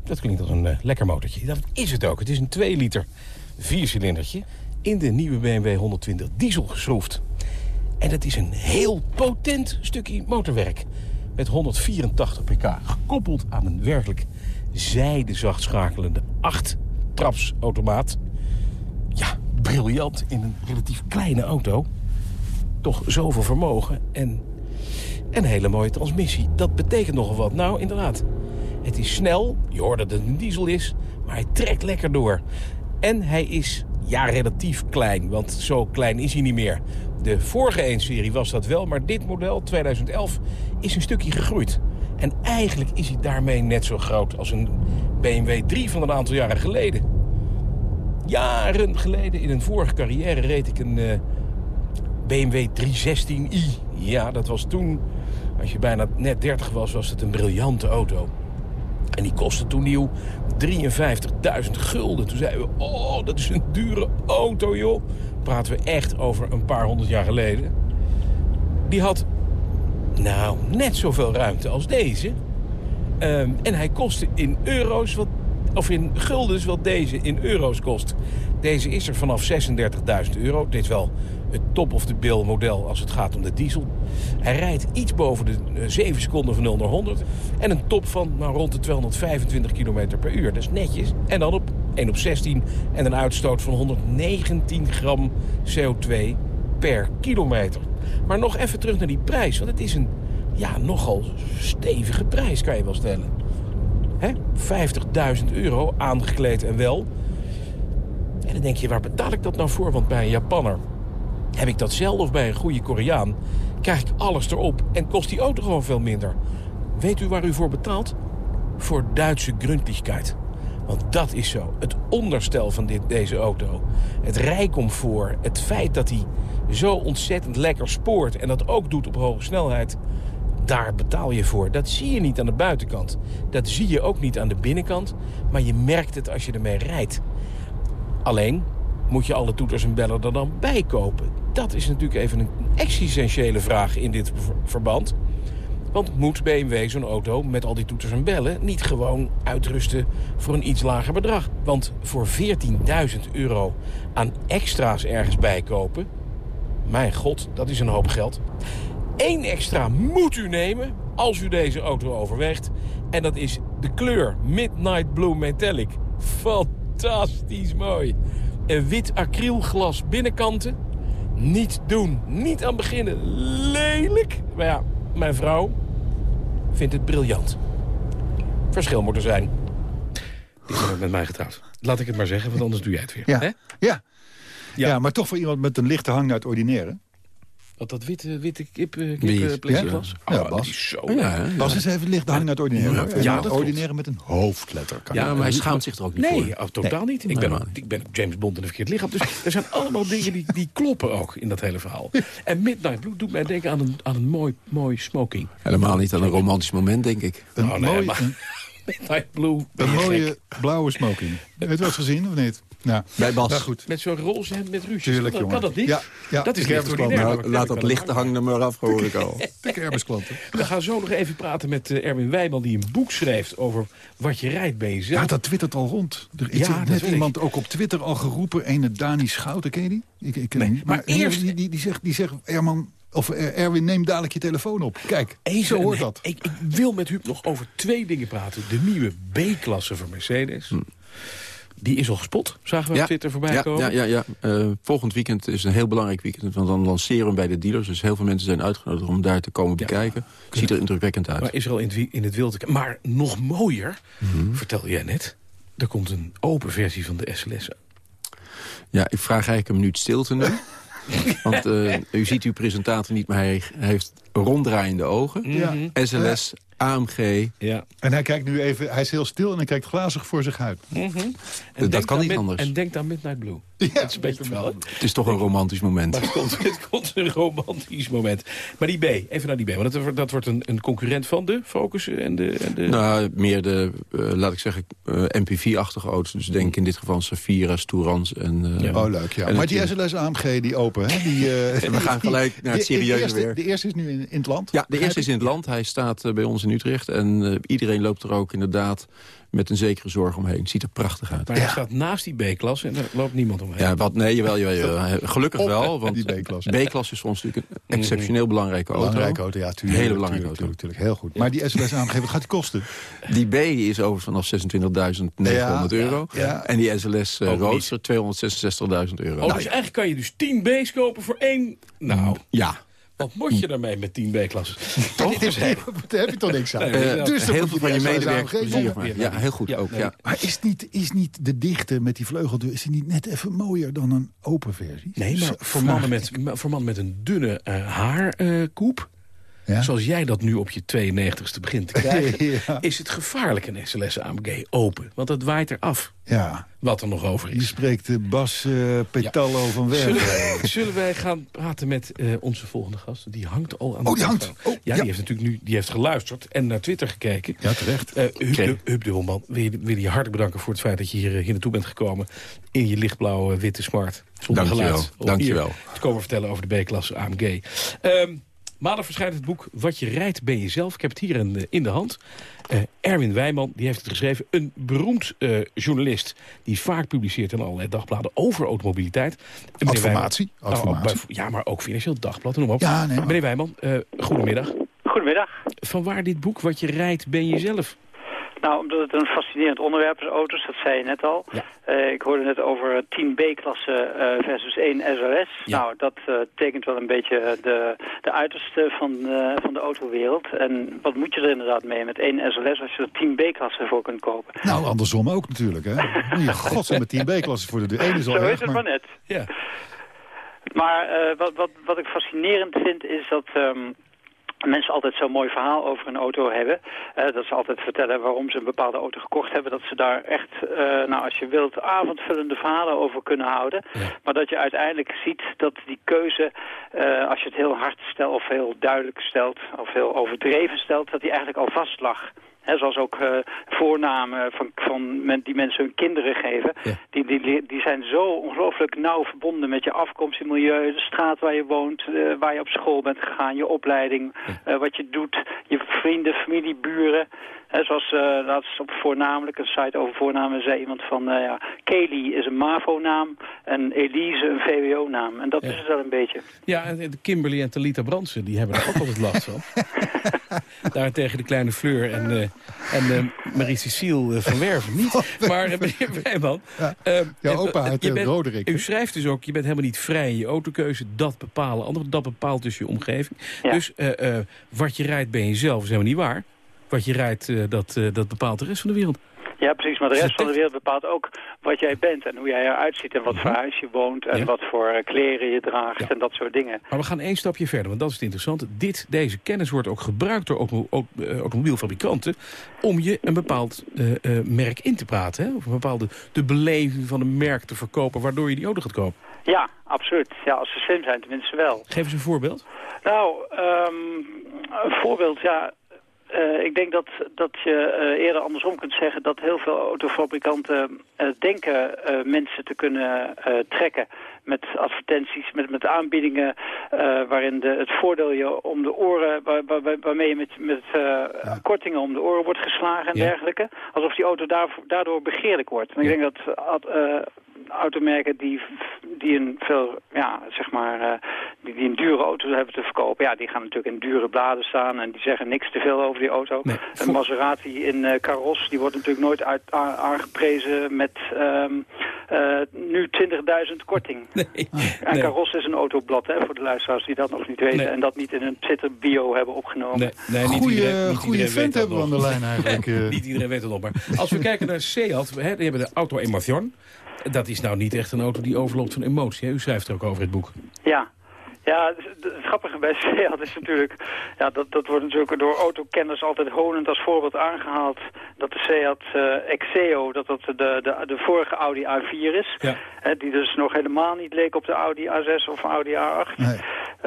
Dat klinkt als een uh, lekker motortje. Dat is het ook. Het is een 2 liter viercilindertje in de nieuwe BMW 120 diesel geschroefd. En dat is een heel potent stukje motorwerk. Met 184 pk, gekoppeld aan een werkelijk zijdezacht schakelende 8-trapsautomaat. Ja, briljant in een relatief kleine auto. Toch zoveel vermogen en een hele mooie transmissie. Dat betekent nogal wat. Nou, inderdaad. Het is snel, je hoort dat het een diesel is, maar hij trekt lekker door. En hij is, ja, relatief klein, want zo klein is hij niet meer. De vorige 1-serie was dat wel, maar dit model, 2011, is een stukje gegroeid. En eigenlijk is hij daarmee net zo groot als een BMW 3 van een aantal jaren geleden. Jaren geleden, in een vorige carrière, reed ik een uh, BMW 316i. Ja, dat was toen, als je bijna net 30 was, was het een briljante auto. En die kostte toen nieuw 53.000 gulden. Toen zeiden we, oh, dat is een dure auto, joh. Praten we echt over een paar honderd jaar geleden. Die had, nou, net zoveel ruimte als deze. Um, en hij kostte in euro's, wat, of in guldens, wat deze in euro's kost. Deze is er vanaf 36.000 euro. Dit wel het top-of-the-bill model als het gaat om de diesel. Hij rijdt iets boven de 7 eh, seconden van 0 naar 100. En een top van nou, rond de 225 km per uur. Dat is netjes. En dan op 1 op 16 en een uitstoot van 119 gram CO2 per kilometer. Maar nog even terug naar die prijs. Want het is een ja, nogal stevige prijs, kan je wel stellen. 50.000 euro, aangekleed en wel. En dan denk je, waar betaal ik dat nou voor? Want bij een Japanner heb ik dat zelf bij een goede Koreaan... krijg ik alles erop en kost die auto gewoon veel minder. Weet u waar u voor betaalt? Voor Duitse gründlichkeit. Want dat is zo. Het onderstel van dit, deze auto. Het rijcomfort. Het feit dat hij zo ontzettend lekker spoort... en dat ook doet op hoge snelheid... daar betaal je voor. Dat zie je niet aan de buitenkant. Dat zie je ook niet aan de binnenkant. Maar je merkt het als je ermee rijdt. Alleen moet je alle toeters en bellen er dan bij kopen. Dat is natuurlijk even een existentiële vraag in dit verband. Want moet BMW zo'n auto met al die toeters en bellen... niet gewoon uitrusten voor een iets lager bedrag? Want voor 14.000 euro aan extra's ergens bijkopen... mijn god, dat is een hoop geld. Eén extra moet u nemen als u deze auto overweegt. En dat is de kleur Midnight Blue Metallic. Fantastisch mooi. Een wit acrylglas binnenkanten. Niet doen, niet aan beginnen. Lelijk. Maar ja, mijn vrouw vindt het briljant. Verschil moet er zijn. Die is ook met mij getrouwd. Laat ik het maar zeggen, want anders doe jij het weer. Ja, ja. ja. ja maar toch voor iemand met een lichte hang naar het ordinaire. Wat dat witte, witte kip, uh, kip uh, was? Ja, oh, Bas. Zo, ja, Bas is even licht hang naar het ordinaire. Ja, dat ordinaire met een hoofdletter. Kan ja, maar hij schaamt zich er ook niet nee, voor. Nee, totaal niet. Ik ben, ik ben James Bond in een verkeerd lichaam. Dus er zijn allemaal dingen die, die kloppen ook in dat hele verhaal. En Midnight Blue doet mij denken aan een, aan een mooi, mooi smoking. Helemaal niet aan een romantisch moment, denk ik. Een oh, mooi, Midnight Blue. Een mooie blauwe smoking. Heb je het wel eens gezien, of niet? Ja. Bij Bas. Nou, goed. Met zo'n roze hemd met. Tuurlijk, dat, kan dat niet? Ja, ja. Dat is niet nou, Laat dat lichte hangen maar af, hoor ik al. De kermisklanten. We gaan zo nog even praten met uh, Erwin Wijman... die een boek schreef over wat je rijdt bij jezelf. Ja, dat twittert al rond. Er is ja, net iemand ook op Twitter al geroepen. Ene Dani Schouten, ken je die? Ik, ik, nee, maar, maar eerst... Die, die, die, zegt, die zegt, Erman, of eh, Erwin, neem dadelijk je telefoon op. Kijk, Even, zo hoort dat. Ik, ik, wil met Huub nog over twee dingen praten. De nieuwe B-klasse van Mercedes... Hm. Die is al gespot, zagen we op Twitter voorbij ja, komen. Ja, ja, ja. Uh, volgend weekend is een heel belangrijk weekend. Want dan lanceren we bij de dealers. Dus heel veel mensen zijn uitgenodigd om daar te komen bekijken. Ziet er indrukwekkend uit. Maar is er al in het, in het wild. Maar nog mooier, mm -hmm. vertelde jij net... er komt een open versie van de SLS. Ja, ik vraag eigenlijk een minuut stilte nu. Want uh, u ziet uw presentator niet, maar hij heeft ronddraaiende ogen. Ja. SLS AMG. Ja. En hij kijkt nu even, hij is heel stil en hij kijkt glazig voor zich uit. Mm -hmm. en dat kan niet anders. En denkt aan Midnight Blue. Ja, dat is een beetje wel. Het is toch een romantisch moment. Maar het, komt, het komt een romantisch moment. Maar die B, even naar die B. Want dat, dat wordt een, een concurrent van de Focus en de... En de... Nou, meer de, uh, laat ik zeggen, uh, MPV-achtige auto's. Dus denk in dit geval Safira's, Tourans en... Uh, ja. Oh, leuk, ja. Maar die SLS AMG, die open, hè? Die, we gaan gelijk naar het serieuze weer. De eerste is nu in, in het land? Ja, de eerste is in het land. Hij staat bij ons in Utrecht. En iedereen loopt er ook inderdaad met een zekere zorg omheen. Ziet er prachtig uit. Maar hij staat naast die B-klas en er loopt niemand omheen. Ja, wat, nee, jawel, jawel, jawel. gelukkig wel. Want die B-klas. B-klas is voor ons natuurlijk een exceptioneel belangrijke auto. Belangrijke auto, ja. Tuurlijk, Hele belangrijke auto. Natuurlijk, heel goed. Maar die SLS AMG, wat gaat die kosten? Die B is overigens vanaf 26.900 euro. Ja, En die SLS uh, Roadster 266.000 euro. Oh, dus eigenlijk kan je dus 10 B's kopen voor één... Nou, ja. Wat moet je daarmee met 10 B-klassen? Toch? Daar heb je toch niks aan. Nee, uh, dus heel veel van je medewerkers plezier Ja, heel goed ook. Ja. Maar is niet, is niet de dichte met die vleugeldeur... is die niet net even mooier dan een open versie? Nee, maar voor mannen, met, voor mannen met een dunne uh, haarkoep... Ja? Zoals jij dat nu op je 92ste begint te krijgen... is het gevaarlijk een SLS AMG open. Want dat waait er af. Ja. Wat er nog over is. Je spreekt de Bas uh, Petallo van Werven. Zullen, zullen, wij gaan praten met uh, onze volgende gast? Die hangt al aan de Oh, die hangt? Oh, ja, die heeft natuurlijk nu die heeft geluisterd en naar Twitter gekeken. Ja, terecht. Uh, Huub, Huub Dubbelman, wil je, wil je hartelijk bedanken voor het feit dat je hier, hier naartoe bent gekomen. In je lichtblauwe witte smart. Zonder Dank geluid. Je Dank je wel. Te komen vertellen over de B-klasse AMG. Um, Maandag verschijnt het boek Wat je rijdt ben je zelf. Ik heb het hier in, in de hand. Uh, Erwin Wijman die heeft het geschreven. Een beroemd uh, journalist die vaak publiceert in allerlei dagbladen over automobiliteit. Informatie. Oh, ja, maar ook Financieel Dagblad. Noem op. Ja, nee, Meneer Wijman, uh, goedemiddag. Goedemiddag. Van waar dit boek Wat je rijdt ben je zelf? Nou, omdat het een fascinerend onderwerp is, auto's, dat zei je net al. Ja. Uh, ik hoorde net over 10 B-klasse uh, versus 1 SRS. Ja. Nou, dat uh, tekent wel een beetje de, de uiterste van, van de autowereld. En wat moet je er inderdaad mee met 1 SRS als je er 10 B-klassen voor kunt kopen? Nou, andersom ook natuurlijk, hè? Godsnaam met 10 B-klassen voor de, de ene is al Zo is het maar, maar net. Ja. Maar wat, wat, wat ik fascinerend vind is dat... Um, mensen altijd zo'n mooi verhaal over een auto hebben. Uh, dat ze altijd vertellen waarom ze een bepaalde auto gekocht hebben. Dat ze daar echt, uh, nou als je wilt, avondvullende verhalen over kunnen houden. Ja. Maar dat je uiteindelijk ziet dat die keuze, uh, als je het heel hard stelt of heel duidelijk stelt... of heel overdreven stelt, dat die eigenlijk al vast lag. He, zoals ook uh, voornamen van, van men, die mensen hun kinderen geven. Ja. Die, die, die zijn zo ongelooflijk nauw verbonden met je afkomst, je milieu, de straat waar je woont, uh, waar je op school bent gegaan, je opleiding, ja. uh, wat je doet, je vrienden, familie, buren. He, zoals laatst op voornamelijk, een site over voornamen, zei iemand van... ja, Kelly is een MAVO-naam en Elise een VWO-naam. En dat ja. is het wel een beetje. Ja, en Kimberly en Talita Brandsen, die hebben er ook altijd last van. Daar tegen de kleine Fleur en, uh, en uh, Marie-Cecile uh, van Werven niet. Maar meneer Wijman... Ja, opa uit bent, Roderick. U schrijft dus ook, je bent helemaal niet vrij in je autokeuze. Dat bepalen anderen, dat bepaalt dus je omgeving. Ja. Dus wat je rijdt ben je zelf, is helemaal niet waar. Wat je rijdt, dat, dat bepaalt de rest van de wereld. Ja, precies. Maar de rest van de wereld bepaalt ook wat jij bent en hoe jij eruit ziet en wat voor huis je woont en ja. wat voor kleren je draagt ja. en dat soort dingen. Maar we gaan één stapje verder, want dat is het interessante. Dit, deze kennis wordt ook gebruikt door auto, uh, automobielfabrikanten om je een bepaald uh, uh, merk in te praten. Hè? Of een bepaalde de beleving van een merk te verkopen, waardoor je die auto gaat kopen. Ja, absoluut. Ja, als ze slim zijn tenminste wel. Geef eens een voorbeeld. Nou, um, een voorbeeld, ja... Uh, ik denk dat, dat je uh, eerder andersom kunt zeggen dat heel veel autofabrikanten uh, denken mensen te kunnen trekken met advertenties, met, met aanbiedingen waarin de, het voordeel je om de oren, waar, waar, waarmee je met, met ja. kortingen om de oren wordt geslagen en ja. dergelijke. Alsof die auto daardoor begeerlijk wordt. En ik denk dat automerken die, die een veel, ja, zeg maar, uh, die, die een dure auto hebben te verkopen, ja, die gaan natuurlijk in dure bladen staan en die zeggen niks te veel over die auto. Nee, een Maserati in uh, Caros, die wordt natuurlijk nooit uit, aangeprezen met um, uh, nu 20.000 korting. Nee, en nee. Is een autoblad, hè, voor de luisteraars die dat nog niet weten nee. en dat niet in een Twitter bio hebben opgenomen. Nee, nee, niet goeie, iedereen, niet goeie vent hebben we aan de lijn eigenlijk. niet iedereen weet het nog, maar als we kijken naar Seat, hè, die hebben de auto Emotion. Dat is nou niet echt een auto die overloopt van emotie. Hè? U schrijft er ook over het boek. Ja. Ja, het grappige bij Seat is natuurlijk... Ja, dat, dat wordt natuurlijk door autokenners altijd honend als voorbeeld aangehaald... dat de Seat uh, Exeo, dat dat de, de, de vorige Audi A4 is. Ja. Hè, die dus nog helemaal niet leek op de Audi A6 of Audi A8. Nee.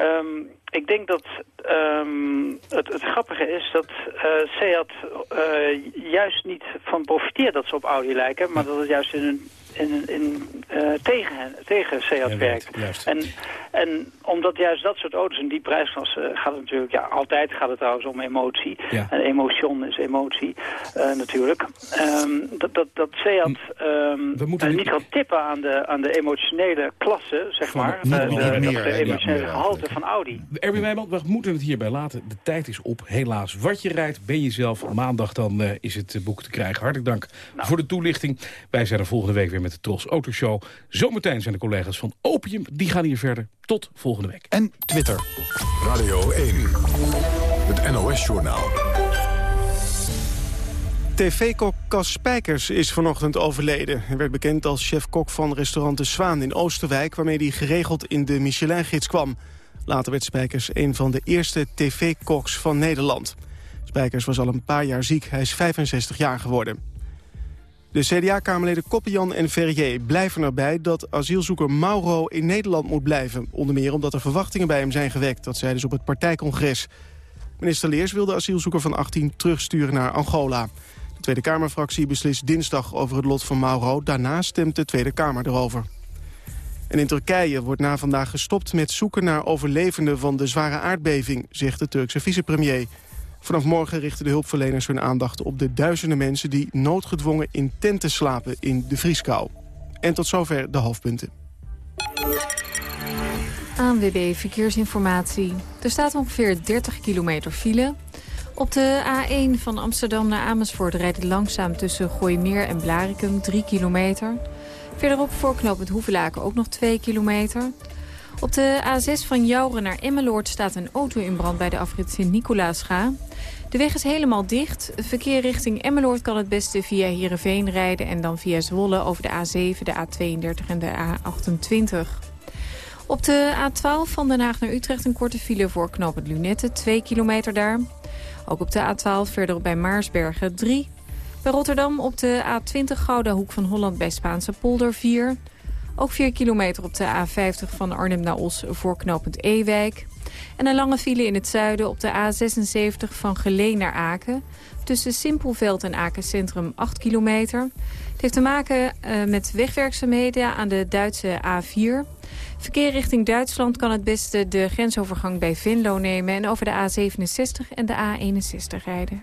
Um, ik denk dat um, het, het grappige is dat uh, Seat uh, juist niet van profiteert dat ze op Audi lijken... maar dat het juist in een in, in, uh, tegen, tegen Seat ja, werkt. Juist. En En omdat juist dat soort auto's in die prijsklasse gaat het natuurlijk, ja, altijd gaat het trouwens om emotie. En emotion is emotie, natuurlijk. Um, dat, dat, dat Seat um, We moeten niet gaat tippen aan de, aan de emotionele klasse, zeg maar. De, de, de, emotionele gehalte van Audi. Erwin Wijman, we moeten het hierbij laten. De tijd is op, helaas. Wat je rijdt, ben je zelf. Maandag dan uh, is het boek te krijgen. Hartelijk dank nou. voor de toelichting. Wij zijn er volgende week weer met de Tros Autoshow. Zometeen zijn de collega's van Opium, die gaan hier verder. Tot volgende week. En Twitter. Radio 1, het NOS-journaal. TV-kok Cas Spijkers is vanochtend overleden. Hij werd bekend als chef-kok van restaurant De Zwaan in Oosterwijk... waarmee hij geregeld in de Michelin-gids kwam. Later werd Spijkers een van de eerste tv-koks van Nederland. Spijkers was al een paar jaar ziek. Hij is 65 jaar geworden. De CDA-kamerleden Koppian en Verrier blijven erbij dat asielzoeker Mauro in Nederland moet blijven. Onder meer omdat er verwachtingen bij hem zijn gewekt. Dat zeiden ze op het partijcongres. Minister Leers wil de asielzoeker van 18 terugsturen naar Angola. De Tweede Kamerfractie beslist dinsdag over het lot van Mauro. Daarna stemt de Tweede Kamer erover. En in Turkije wordt na vandaag gestopt met zoeken naar overlevenden van de zware aardbeving, zegt de Turkse vicepremier. Vanaf morgen richten de hulpverleners hun aandacht op de duizenden mensen... die noodgedwongen in tenten slapen in de vrieskou. En tot zover de hoofdpunten. ANWB Verkeersinformatie. Er staat ongeveer 30 kilometer file. Op de A1 van Amsterdam naar Amersfoort rijdt het langzaam tussen Gooimeer en Blarikum 3 kilometer. Verderop voor het Hoevelaken ook nog 2 kilometer. Op de A6 van Jouren naar Emmeloord staat een auto in brand bij de afrit Sint-Nicolaasga. De weg is helemaal dicht. Verkeer richting Emmeloord kan het beste via Heerenveen rijden... en dan via Zwolle over de A7, de A32 en de A28. Op de A12 van Den Haag naar Utrecht een korte file voor knooppunt Lunette, 2 kilometer daar. Ook op de A12 verder bij Maarsbergen 3. Bij Rotterdam op de A20 Gouda Hoek van Holland bij Spaanse polder 4. Ook 4 kilometer op de A50 van Arnhem naar Os voor knooppunt Ewijk. En een lange file in het zuiden op de A76 van Geleen naar Aken. Tussen Simpelveld en Aken Centrum 8 kilometer. Het heeft te maken uh, met wegwerkzaamheden aan de Duitse A4. Verkeer richting Duitsland kan het beste de grensovergang bij Venlo nemen... en over de A67 en de A61 rijden.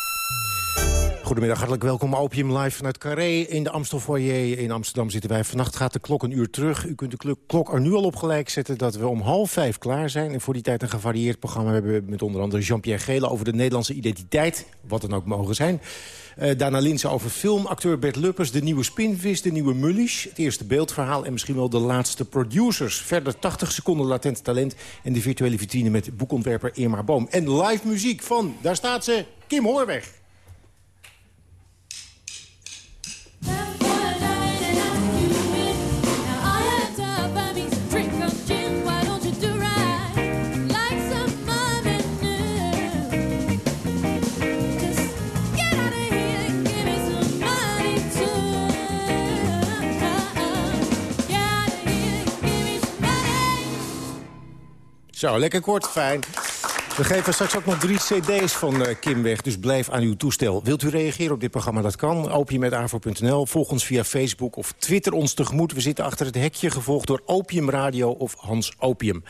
Goedemiddag, hartelijk welkom. Opium live vanuit Carré in de Amstel Foyer in Amsterdam zitten wij. Vannacht gaat de klok een uur terug. U kunt de klok er nu al op gelijk zetten dat we om half vijf klaar zijn. En voor die tijd een gevarieerd programma hebben we met onder andere Jean-Pierre Gele... over de Nederlandse identiteit, wat dan ook mogen zijn. Uh, Dana Linsen over film, acteur Bert Luppers, de nieuwe Spinvis, de nieuwe Mullish... het eerste beeldverhaal en misschien wel de laatste producers. Verder 80 seconden latent talent en de virtuele vitrine met boekontwerper Irma Boom. En live muziek van, daar staat ze, Kim Hoorweg. Zo, lekker kort, fijn. We geven straks ook nog drie cd's van uh, Kim weg, dus blijf aan uw toestel. Wilt u reageren op dit programma? Dat kan. Opium.avro.nl. Volg ons via Facebook of Twitter ons tegemoet. We zitten achter het hekje, gevolgd door Opium Radio of Hans Opium.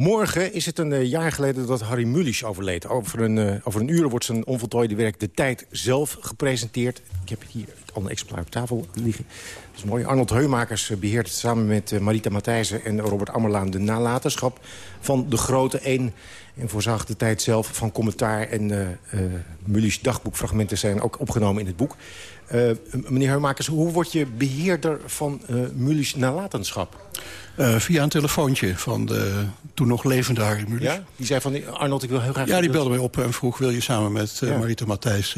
Morgen is het een uh, jaar geleden dat Harry Mulisch overleed. Over een, uh, over een uur wordt zijn onvoltooide werk De Tijd zelf gepresenteerd. Ik heb hier al een exemplaar op tafel liggen. Dat is mooi. Arnold Heumakers beheert samen met Marita Matthijssen en Robert Ammerlaan... de nalatenschap van de grote één. En voorzag de tijd zelf van commentaar. En uh, Mulisch dagboekfragmenten zijn ook opgenomen in het boek. Meneer Heumakers, hoe word je beheerder van uh, Mulisch nalatenschap? Uh, via een telefoontje van de toen nog levende Harry Mulisch. Ja? Die zei van, Arnold, ik wil heel graag... Ja, die belde mij op en vroeg... wil je samen met uh, ja. Marita Matthijs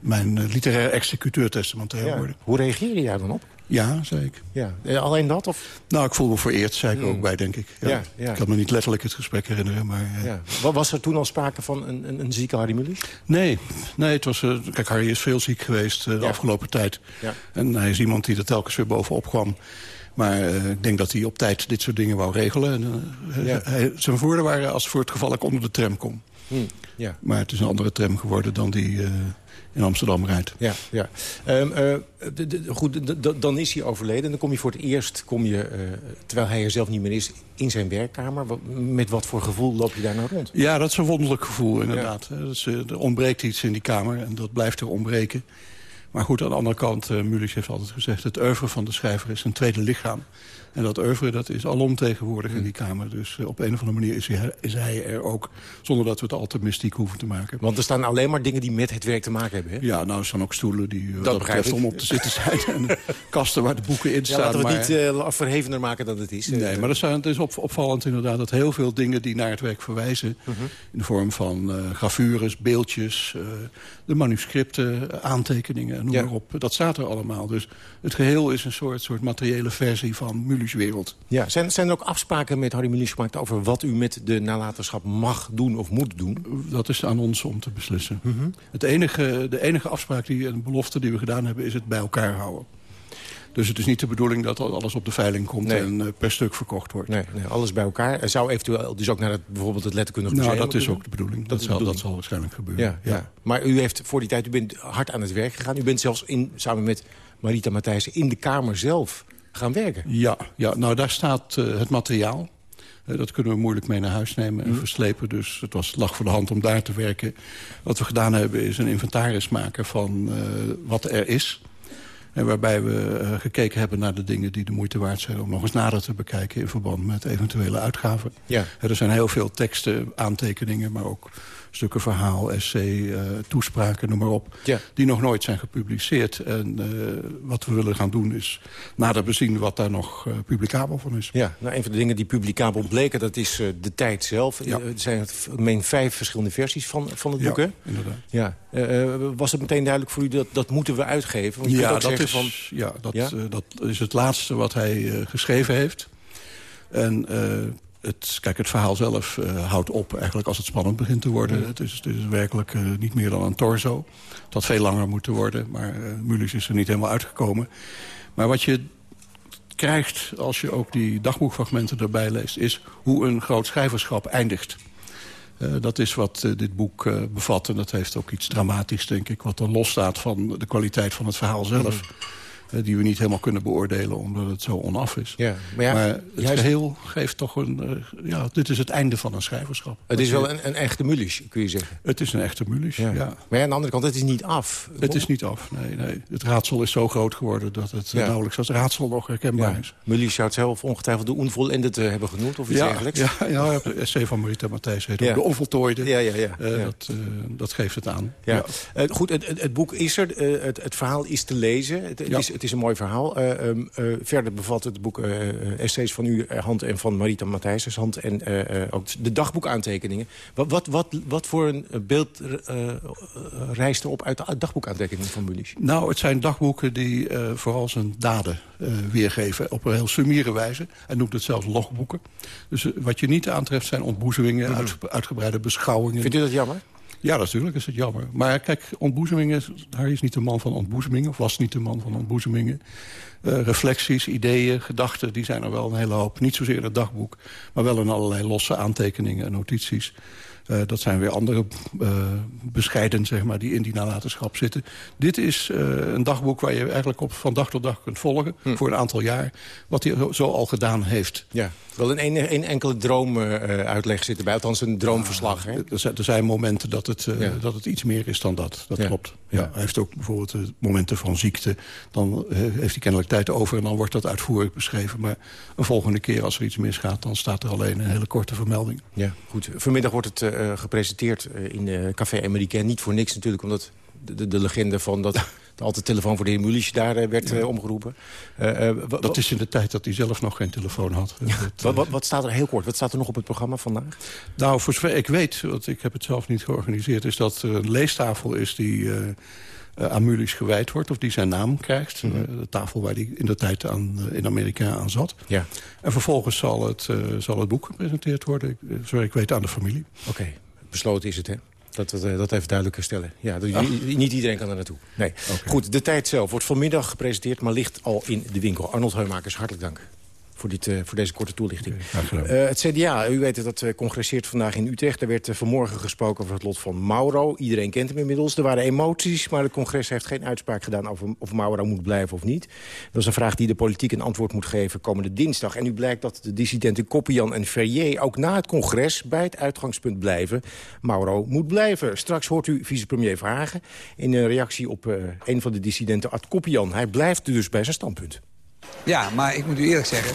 mijn literair executeur testamentair ja. worden? Hoe reageerde jij dan op? Ja, zei ik. Ja. Alleen dat? Of? Nou, ik voel me vereerd, zei ik mm. ook bij, denk ik. Ja. Ja, Ik kan me niet letterlijk het gesprek herinneren, maar... Ja. Was er toen al sprake van een, een, een zieke Harry Mulisch? Nee, nee het was, kijk, Harry is veel ziek geweest de afgelopen tijd. Ja. En hij is iemand die er telkens weer bovenop kwam. Maar ik denk dat hij op tijd dit soort dingen wou regelen. En, hij, zijn woorden waren als voor het geval ik onder de tram kom. Hm, ja. Maar het is een andere tram geworden dan die in Amsterdam rijdt. Ja, ja. Um, de, goed, dan is hij overleden. En dan kom je voor het eerst, kom je, terwijl hij er zelf niet meer is, in zijn werkkamer. met wat voor gevoel loop je daar nou rond? Ja, dat is een wonderlijk gevoel, inderdaad. Ja. er ontbreekt iets in die kamer en dat blijft er ontbreken. Maar goed, aan de andere kant, uh, heeft altijd gezegd... het oeuvre van de schrijver is een tweede lichaam. En dat oeuvre dat is alomtegenwoordig in die Kamer. Dus uh, op een of andere manier is hij, is hij, er ook... zonder dat we het al te mystiek hoeven te maken. Want er staan alleen maar dingen die met het werk te maken hebben, hè? Ja, nou, er staan ook stoelen die uh, dat betreft om op te zitten zijn. en kasten waar de boeken in staan. Ja, laten we het niet uh, verhevener maken dan het is. Nee, maar er zijn, het is op, opvallend inderdaad dat heel veel dingen die naar het werk verwijzen... -huh. in de vorm van gravures, beeldjes, de manuscripten, aantekeningen, noem maar op. Dat staat er allemaal. Dus het geheel is een soort, soort materiële versie van wereld. Ja, zijn, zijn er ook afspraken met Harry Mulisch gemaakt... over wat u met de nalatenschap mag doen of moet doen? Dat is aan ons om te beslissen. Mhm. het enige, de enige afspraak die, een belofte die we gedaan hebben... is het bij elkaar houden. Dus het is niet de bedoeling dat alles op de veiling komt en uh, per stuk verkocht wordt. Nee, nee, alles bij elkaar. Er zou eventueel dus ook naar het, bijvoorbeeld het letterkundig museum... Nou, dat is ook de bedoeling. Dat, zal, dat zal waarschijnlijk gebeuren. Ja, ja. Maar u heeft voor die tijd, u bent hard aan het werk gegaan. U bent zelfs in, samen met Marita Matthijssen in de Kamer zelf gaan werken. Ja, ja nou daar staat uh, het materiaal. Uh, dat kunnen we moeilijk mee naar huis nemen en mm. verslepen. Dus het was lag voor de hand om daar te werken. Wat we gedaan hebben is een inventaris maken van uh, wat er is. En waarbij we gekeken hebben naar de dingen die de moeite waard zijn... om nog eens nader te bekijken in verband met eventuele uitgaven. Ja. Er zijn heel veel teksten, aantekeningen, maar ook stukken verhaal, essay, uh, toespraken, noem maar op... Ja. die nog nooit zijn gepubliceerd. En uh, wat we willen gaan doen is nader bezien wat daar nog uh, publicabel van is. Ja, nou, een van de dingen die publicabel bleken, dat is de tijd zelf. Ja. Er zijn meen vijf verschillende versies van, van het boek, ja, inderdaad. Ja. was het meteen duidelijk voor u dat dat moeten we uitgeven? Want ja, dat is, van... ja, dat, ja? dat is het laatste wat hij geschreven heeft. En het, kijk, het verhaal zelf uh, houdt op eigenlijk als het spannend begint te worden. Het, is, het is werkelijk uh, niet meer dan een torso. Het had veel langer moeten worden, maar uh, is er niet helemaal uitgekomen. Maar wat je krijgt als je ook die dagboekfragmenten erbij leest... is hoe een groot schrijverschap eindigt. dat is wat dit boek bevat. En dat heeft ook iets dramatisch, denk ik... wat dan losstaat van de kwaliteit van het verhaal zelf die we niet helemaal kunnen beoordelen omdat het zo onaf is. Ja, maar, ja, maar het geheel geeft toch een... Uh, ja, dit is het einde van een schrijverschap. Het is wel een, een echte mulisch, kun je zeggen. Het is een echte mulisch, ja. Maar aan de andere kant, het is niet af. Het is niet af, nee. nee. Het raadsel is zo groot geworden dat het ja. nauwelijks als raadsel nog herkenbaar is. Mulisch zou het zelf ongetwijfeld de onvolende te hebben genoemd of iets ja, dergelijks. Ja, ja, het essay van Marita Matthijs heet ook de onvoltooide. Ja, ja, ja. Uh, dat, uh, dat geeft het aan. Ja. Goed, het, het, het, boek is er. het, het verhaal is te lezen. Het, het is, het is een mooi verhaal. Uh, um, uh, verder bevat het boek uh, essays van uw hand en van Marita Matthijs's hand... en ook de dagboekaantekeningen. Wat, wat, wat, wat voor een beeld reist er op uit de dagboekaantekeningen van Mulisch? Nou, het zijn dagboeken die vooral zijn daden weergeven... op een heel summiere wijze. Hij noemt het zelfs logboeken. Dus wat je niet aantreft zijn ontboezemingen, mm -hmm. uitgebreide beschouwingen. Vindt u dat jammer? Ja, natuurlijk is het jammer. Maar kijk, ontboezemingen, hij is niet de man van ontboezemingen... of was niet de man van ontboezemingen. Uh, reflecties, ideeën, gedachten, die zijn er wel een hele hoop. Niet zozeer in het dagboek, maar wel in allerlei losse aantekeningen en notities. Uh, dat zijn weer andere uh, bescheiden, zeg maar, die in die nalatenschap zitten. Dit is uh, een dagboek waar je eigenlijk op van dag tot dag kunt volgen... Hm. voor een aantal jaar, wat hij zo al gedaan heeft. Ja, wel een, een, een enkele droomuitleg zit erbij, althans een droomverslag. Hè? Er, zijn, er zijn momenten dat het, ja. dat het iets meer is dan dat, dat ja. klopt. Ja. Hij heeft ook bijvoorbeeld momenten van ziekte. Dan heeft hij kennelijk tijd over en dan wordt dat uitvoerig beschreven. Maar een volgende keer als er iets misgaat... dan staat er alleen een hele korte vermelding. Ja, goed. Vanmiddag wordt het uh, gepresenteerd in uh, Café Americain. Niet voor niks natuurlijk, omdat de, de, de legende van dat... de altijd telefoon voor de heer Mulisch daar uh, werd ja. omgeroepen. dat is in de tijd dat hij zelf nog geen telefoon had. Ja. Dat, wat, wat, staat er heel kort? Wat staat er nog op het programma vandaag? Nou, voor zover ik weet, want ik heb het zelf niet georganiseerd... is dat er een leestafel is die uh, aan Mulisch gewijd wordt. Of die zijn naam krijgt. Mm -hmm. uh, de tafel waar hij in de tijd aan, uh, in Amerika aan zat. Ja. En vervolgens zal het, zal het boek gepresenteerd worden. Ik, zoals ik weet aan de familie. Oké, okay. besloten is het hè? Dat, dat, dat even duidelijk stellen. Ja, dat, niet iedereen kan er naartoe. Nee. Goed, de tijd zelf wordt vanmiddag gepresenteerd... maar ligt al in de winkel. Arnold Heumakers, hartelijk dank voor, dit, uh, voor deze korte toelichting. Okay, uh, het CDA, u weet dat uh, congresseert vandaag in Utrecht. Er werd vanmorgen gesproken over het lot van Mauro. Iedereen kent hem inmiddels. Er waren emoties, maar het congres heeft geen uitspraak gedaan... over of Mauro moet blijven of niet. Dat is een vraag die de politiek een antwoord moet geven komende dinsdag. En nu blijkt dat de dissidenten Koppian en Ferrier... ook na het congres bij het uitgangspunt blijven. Mauro moet blijven. Straks hoort u vicepremier Verhagen... in een reactie op een van de dissidenten, Art Koppian. Hij blijft dus bij zijn standpunt. Ja, maar ik moet u eerlijk zeggen...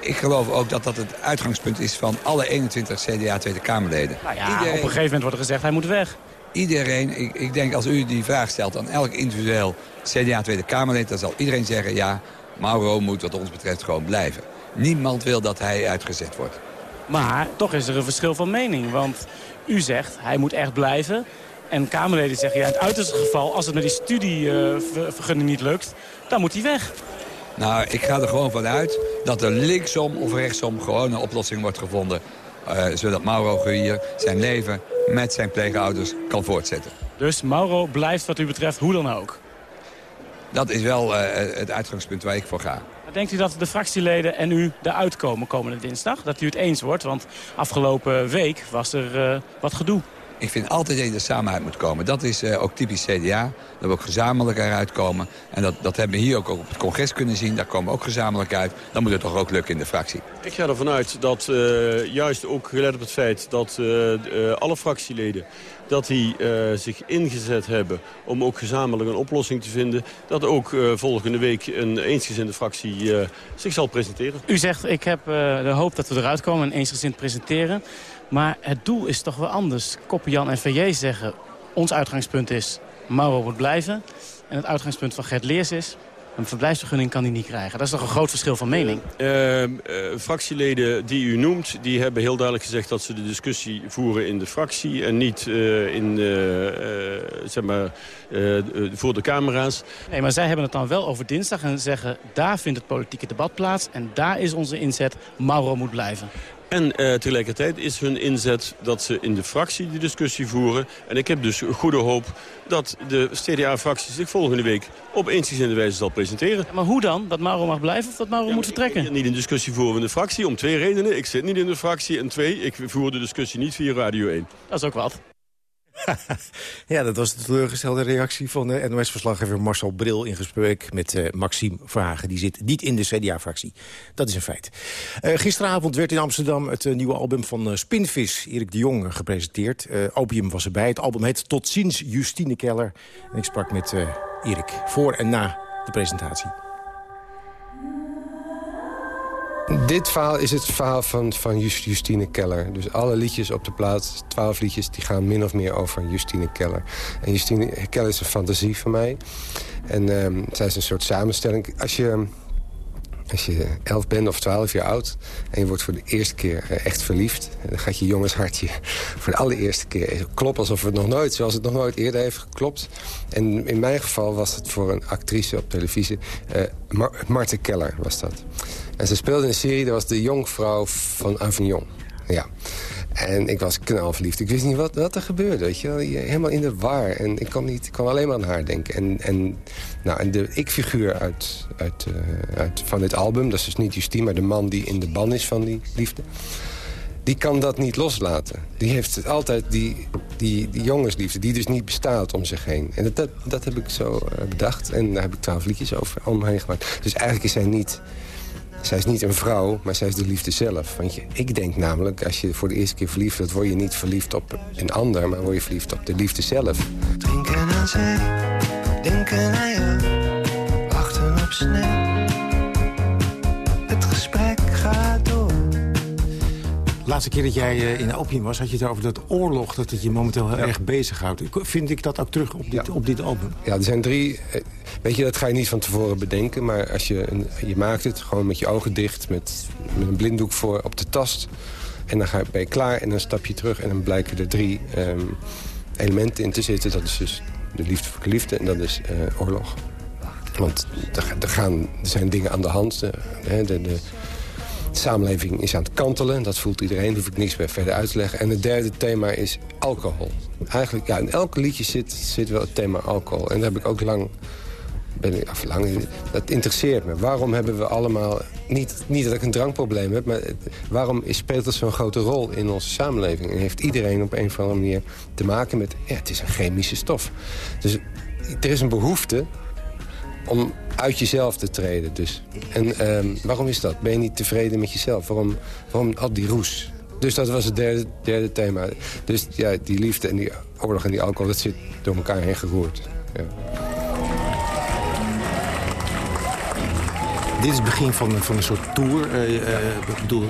ik geloof ook dat dat het uitgangspunt is van alle 21 CDA Tweede Kamerleden. Nou ja, Iedereen, op een gegeven moment wordt er gezegd, hij moet weg. Iedereen, ik, ik denk als u die vraag stelt aan elk individueel CDA Tweede Kamerlid... dan zal iedereen zeggen, ja, Mauro moet wat ons betreft gewoon blijven. Niemand wil dat hij uitgezet wordt. Maar toch is er een verschil van mening, want u zegt, hij moet echt blijven... En Kamerleden zeggen, ja, in het uiterste geval, als het met die studievergunning niet lukt, dan moet hij weg. Nou, ik ga er gewoon vanuit dat er linksom of rechtsom gewoon een oplossing wordt gevonden. Uh, zodat Mauro hier zijn leven met zijn pleegouders kan voortzetten. Dus Mauro blijft wat u betreft hoe dan ook? Dat is wel uh, het uitgangspunt waar ik voor ga. Denkt u dat de fractieleden en u eruit komen komende dinsdag? Dat u het eens wordt? Want afgelopen week was er uh, wat gedoe. Ik vind altijd dat je er samen uit moet komen. Dat is uh, ook typisch CDA. Dat we ook gezamenlijk eruit komen. En dat, dat hebben we hier ook op het congres kunnen zien. Daar komen we ook gezamenlijk uit. Dan moet het toch ook lukken in de fractie. Ik ga ervan uit dat uh, juist ook gelet op het feit dat uh, alle fractieleden dat die uh, zich ingezet hebben om ook gezamenlijk een oplossing te vinden... dat ook uh, volgende week een eensgezinde fractie uh, zich zal presenteren. U zegt, ik heb de hoop dat we eruit komen en eensgezind presenteren. Maar het doel is toch wel anders. Koppian en VJ zeggen, ons uitgangspunt is... Mauro moet blijven. En het uitgangspunt van Gert Leers is... Een verblijfsvergunning kan hij niet krijgen. Dat is toch een groot verschil van mening? Uh, uh, fractieleden die u noemt, die hebben heel duidelijk gezegd... dat ze de discussie voeren in de fractie en niet uh, in, zeg maar, voor de camera's. Nee, maar zij hebben het dan wel over dinsdag en zeggen... daar vindt het politieke debat plaats en daar is onze inzet... Mauro moet blijven. En uh, tegelijkertijd is hun inzet dat ze in de fractie die discussie voeren. En ik heb dus goede hoop dat de CDA-fractie zich volgende week op eensgezinde wijze zal presenteren. Maar hoe dan? Dat Mauro mag blijven of dat Mauro ja, moet vertrekken? Ik, niet een discussie voeren in de fractie om twee redenen. Ik zit niet in de fractie en twee, ik voer de discussie niet via Radio 1. Dat is ook wat. ja, dat was de teleurgestelde reactie van de NOS-verslaggever Marcel Bril... in gesprek met uh, Maxime Verhagen. Die zit niet in de CDA-fractie. Dat is een feit. Uh, gisteravond werd in Amsterdam het uh, nieuwe album van Spinvis, Erik de Jong, gepresenteerd. Opium was erbij. Het album heet Tot ziens, Justine Keller. En ik sprak met Erik voor en na de presentatie. Dit verhaal is het verhaal van, van Justine Keller. Dus alle liedjes op de plaat, twaalf liedjes, die gaan min of meer over Justine Keller. En Justine Keller is een fantasie van mij. En um, zij is een soort samenstelling. Als je, als je elf bent of twaalf jaar oud... en je wordt voor de eerste keer eh, echt verliefd... dan gaat je jongenshartje voor de allereerste keer kloppen... alsof het nog nooit, zoals het nog nooit eerder heeft geklopt. En in mijn geval was het voor een actrice op televisie... Uh, Mar Marten Keller was dat. En ze speelde in een serie, dat was de jongvrouw van Avignon. Ja. En ik was knalverliefd. Ik wist niet wat, er gebeurde, weet je Helemaal in de war. En ik kon, niet, ik kon alleen maar aan haar denken. En, en, nou, en de ik-figuur uit, uit, uh, uit, van dit album... dat is dus niet Justine, maar de man die in de ban is van die liefde... die kan dat niet loslaten. Die heeft altijd die, die, die jongensliefde, die dus niet bestaat om zich heen. En dat, dat, dat heb ik zo uh, bedacht. En daar heb ik twaalf liedjes over omheen gemaakt. Dus eigenlijk is hij niet zij is niet een vrouw, maar zij is de liefde zelf. Want je, ik denk namelijk, als je voor de eerste keer verliefd wordt... word je niet verliefd op een ander, maar word je verliefd op de liefde zelf. Drinken aan zee, denken aan jou, wachten op sneeuw. Laatste keer dat jij uh, in Opium was, had je het over dat oorlog... dat het je momenteel heel ja. erg bezighoudt. Vind ik dat ook terug op dit, ja. op dit album? Ja, er zijn drie... Uh, weet je, dat ga je niet van tevoren bedenken. Maar als je, een, je maakt het gewoon met je ogen dicht... Met, met een blinddoek voor op de tast. En dan ga je, ben je klaar en dan stap je terug... en dan blijken er drie um, elementen in te zitten. Dat is dus de liefde voor de liefde en dat is uh, oorlog. Want er, er, gaan, er zijn dingen aan de hand. De, de, de, de samenleving is aan het kantelen. Dat voelt iedereen, hoef ik niks meer verder uit te leggen. En het derde thema is alcohol. eigenlijk, ja, in elke liedje zit, zit wel het thema alcohol. En daar heb ik ook lang... Ben lang dat interesseert me. Waarom hebben we allemaal... Niet, niet dat ik een drankprobleem heb, maar waarom speelt dat zo'n grote rol in onze samenleving? En heeft iedereen op een of andere manier te maken met... Ja, het is een chemische stof. Dus er is een behoefte om uit jezelf te treden. Dus. En ehm, waarom is dat? Ben je niet tevreden met jezelf? Waarom, waarom al die roes? Dus dat was het derde, derde thema. Dus ja, die liefde en die oorlog en die alcohol... dat zit door elkaar heen geroerd. Ja. Dit is het begin van, van een soort tour. Uh, uh, bedoel,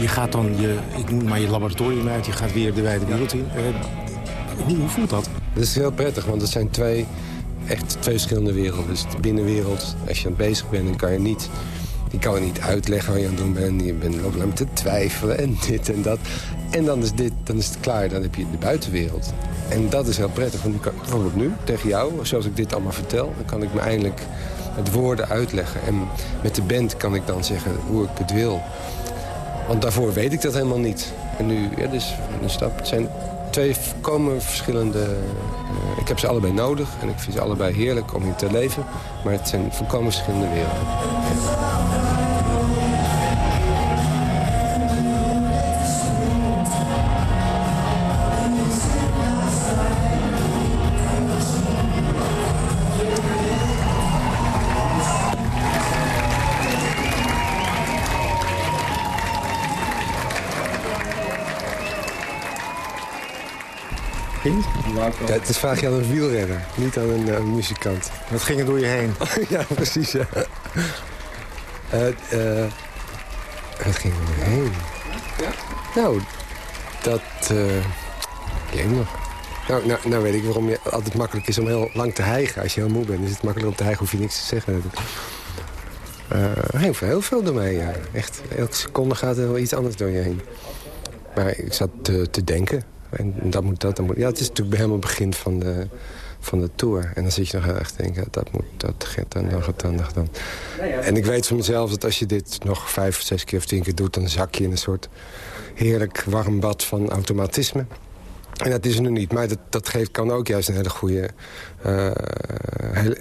je gaat dan, je, ik noem maar je laboratorium uit... je gaat weer de wijde wereld in. Uh, hoe, hoe voelt dat? Dat is heel prettig, want het zijn twee echt twee verschillende werelden. Dus de binnenwereld, als je aan het bezig bent, dan kan je niet... Je kan niet uitleggen wat je aan het doen bent. Je bent ook maar te twijfelen en dit en dat. En dan is, dit, dan is het klaar. Dan heb je de buitenwereld. En dat is heel prettig. Want kan, bijvoorbeeld nu, tegen jou, zoals ik dit allemaal vertel... dan kan ik me eindelijk met woorden uitleggen. En met de band kan ik dan zeggen hoe ik het wil. Want daarvoor weet ik dat helemaal niet. En nu, ja, dus een stap. Het zijn twee volkomen verschillende... Uh, ik heb ze allebei nodig en ik vind ze allebei heerlijk om in te leven. Maar het zijn volkomen verschillende werelden. Ja, het is vraag je aan een wielrenner, niet aan een uh, muzikant. Wat ging er door je heen? ja, precies, ja. Uh, uh, wat ging er door je heen? Nou, dat... Uh, nog. Nou, nou, nou weet ik waarom je altijd makkelijk is om heel lang te hijgen. Als je heel moe bent, is het makkelijk om te hijgen, hoef je niks te zeggen. Uh, heel, veel, heel veel door mij, ja. Echt, elke seconde gaat er wel iets anders door je heen. Maar ik zat te, te denken en dat moet dat, dat moet... Ja, het is natuurlijk helemaal het begin van de, van de tour. En dan zit je nog heel erg te denken, dat moet, dat gaat dan, dan gaat dan, dan. En ik weet van mezelf dat als je dit nog vijf, zes keer of tien keer doet... dan zak je in een soort heerlijk warm bad van automatisme. En dat is er nu niet. Maar dat, dat geeft, kan ook juist een hele goede, uh,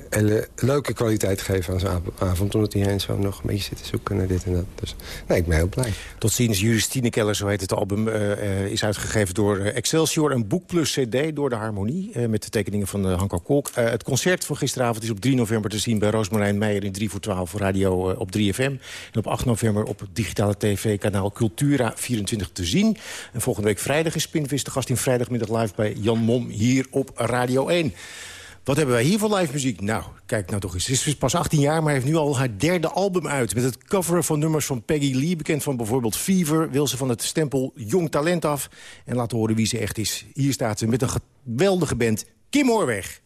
hele, leuke kwaliteit geven aan zo'n avond. Omdat iedereen zo nog een beetje zit te zoeken naar dit en dat. Dus nee, ik ben heel blij. Tot ziens, Justine Keller, zo heet het album, uh, is uitgegeven door Excelsior. Een boek plus cd door de Harmonie, met de tekeningen van Hanko Kolk. het concert van gisteravond is op 3 november te zien bij Roosmarijn Meijer in 3 voor 12 voor radio op 3FM. En op 8 november op het digitale tv-kanaal Cultura 24 te zien. En volgende week vrijdag is Spinvis de gast in vrijdag vrijdagmiddag live bij Jan Mom hier op Radio 1. Wat hebben wij hier voor live muziek? Nou, kijk nou toch eens. Ze is pas 18 jaar, maar heeft nu al haar derde album uit. Met het coveren van nummers van Peggy Lee, bekend van bijvoorbeeld Fever... wil ze van het stempel Jong Talent af en laten horen wie ze echt is. Hier staat ze met een geweldige band, Kim Hoorweg.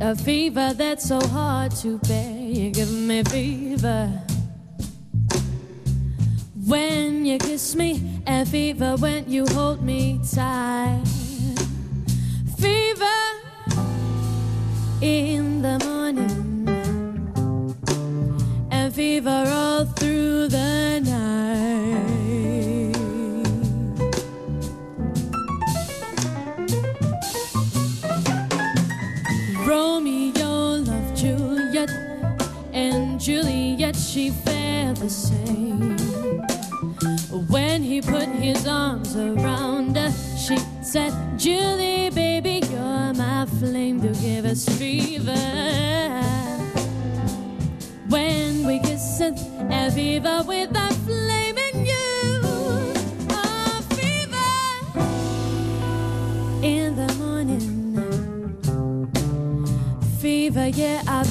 A fever that's so hard to bear. You give me fever. When you kiss me, and fever when you hold me tight. Fever in the morning, and fever same. When he put his arms around her. She said, Julie, baby, you're my flame to give us fever. When we kiss it, a fever with that flame in you. A fever in the morning. Fever, yeah, I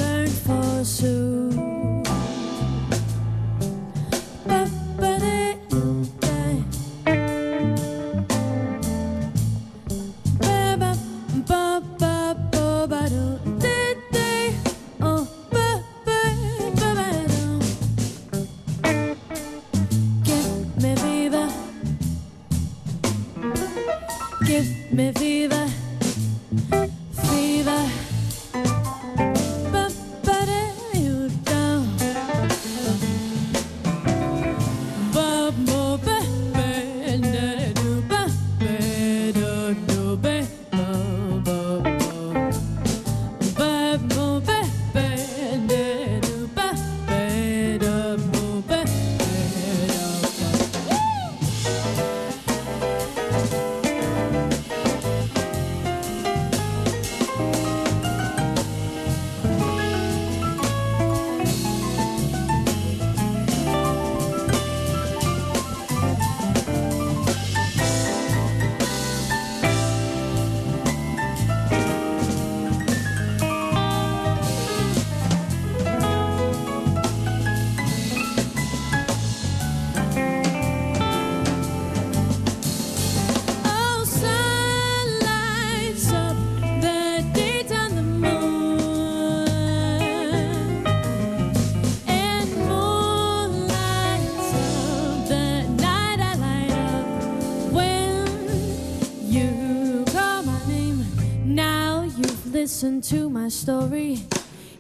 you've to my story.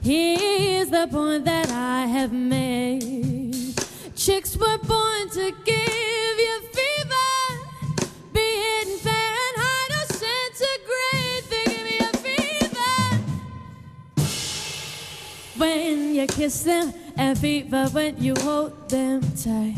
Here's the point that I have made. Chicks were born to give you fever. Be it in Fahrenheit or centigrade, they give me a fever. When you kiss them, and fever when you hold them tight.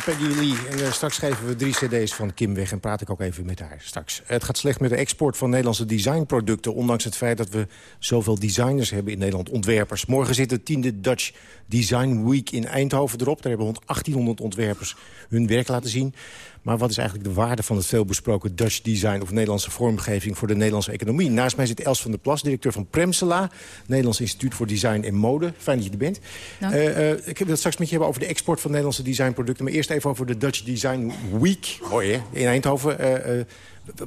Peggy Lee. Eh, straks geven we drie cd's van Kim weg en praat ik ook even met haar straks. Het gaat slecht met de export van Nederlandse designproducten... ondanks het feit dat we zoveel designers hebben in Nederland, ontwerpers. Morgen zit de tiende Dutch Design Week in Eindhoven erop. Daar hebben rond 1800 ontwerpers hun werk laten zien. Maar wat is eigenlijk de waarde van het veelbesproken Dutch design... of Nederlandse vormgeving voor de Nederlandse economie? Naast mij zit Els van der Plas, directeur van Premsela... Nederlands Instituut voor Design en Mode. Fijn dat je er bent. Eh, eh, ik wil het straks met je hebben over de export van Nederlandse designproducten. Maar eerst even over de Dutch Design Week. Mooi hè, in Eindhoven. Eh, eh,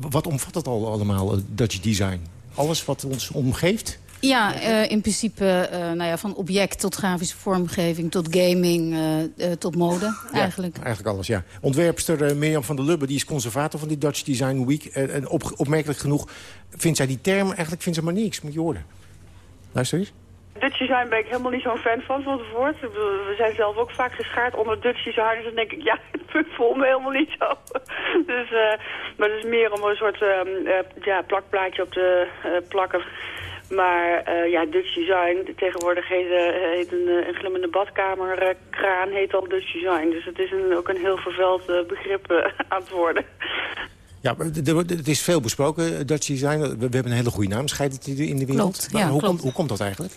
wat omvat het al allemaal, eh, Dutch design? Alles wat ons omgeeft? Ja, eh, in principe eh, nou ja, van object tot grafische vormgeving... tot gaming, eh, eh, tot mode eigenlijk. Ja, eigenlijk alles, ja. Ontwerpster eh, Mirjam van der Lubbe, die is conservator van die Dutch Design Week. Eh, en op, opmerkelijk genoeg vindt zij die term, eigenlijk vindt ze maar niks. Moet je horen. Luister eens. Dutch design ben ik helemaal niet zo'n fan van van het. Ik We zijn zelf ook vaak geschaard onder Dutch designers. En denk ik, ja, het voelt me helemaal niet zo. Dus, eh, maar het is meer om een soort ehm, eh, ja, plakplaatje op te eh, plakken. Maar ja, Dutch design, tegenwoordig heet, heet een, een glimmende badkamerkraan heet al Dutch design. Dus het is een, ook een heel vervuild begrip aan het worden. Ja, het is veel besproken, eh, Dutch Design. We, we hebben een hele goede naam, scheidt het in de wereld. Klopt, Maar ja, hoe, klopt. Komt, hoe komt dat eigenlijk?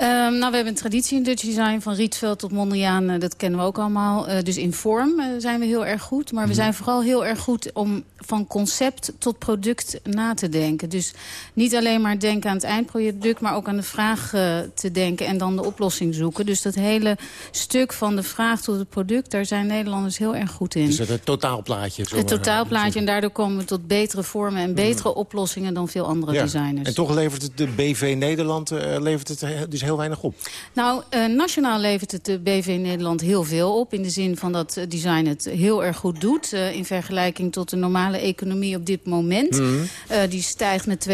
Ehm, nou, we hebben een traditie in Dutch design, van Rietveld tot Mondriaan, eh, dat kennen we ook allemaal. Eh, dus in vorm eh, zijn we heel erg goed. Maar we zijn vooral heel erg goed om van concept tot product na te denken. Dus niet alleen maar denken aan het eindproduct, maar ook aan de vraag te denken en dan de oplossing zoeken. Dus dat hele stuk van de vraag tot het product, daar zijn Nederlanders heel erg goed in. Dus het, totaalplaatje. zo het totaalplaatje en daardoor komen we tot betere vormen en betere oplossingen dan veel andere Ja. designers. En toch levert het de BV Nederland levert het he- dus heel heel weinig op. Nou, uh, nationaal levert het de BV in Nederland heel veel op. In de zin van dat uh, design het heel erg goed doet. Uh, in vergelijking tot de normale economie op dit moment. Mm -hmm. die stijgt met 2%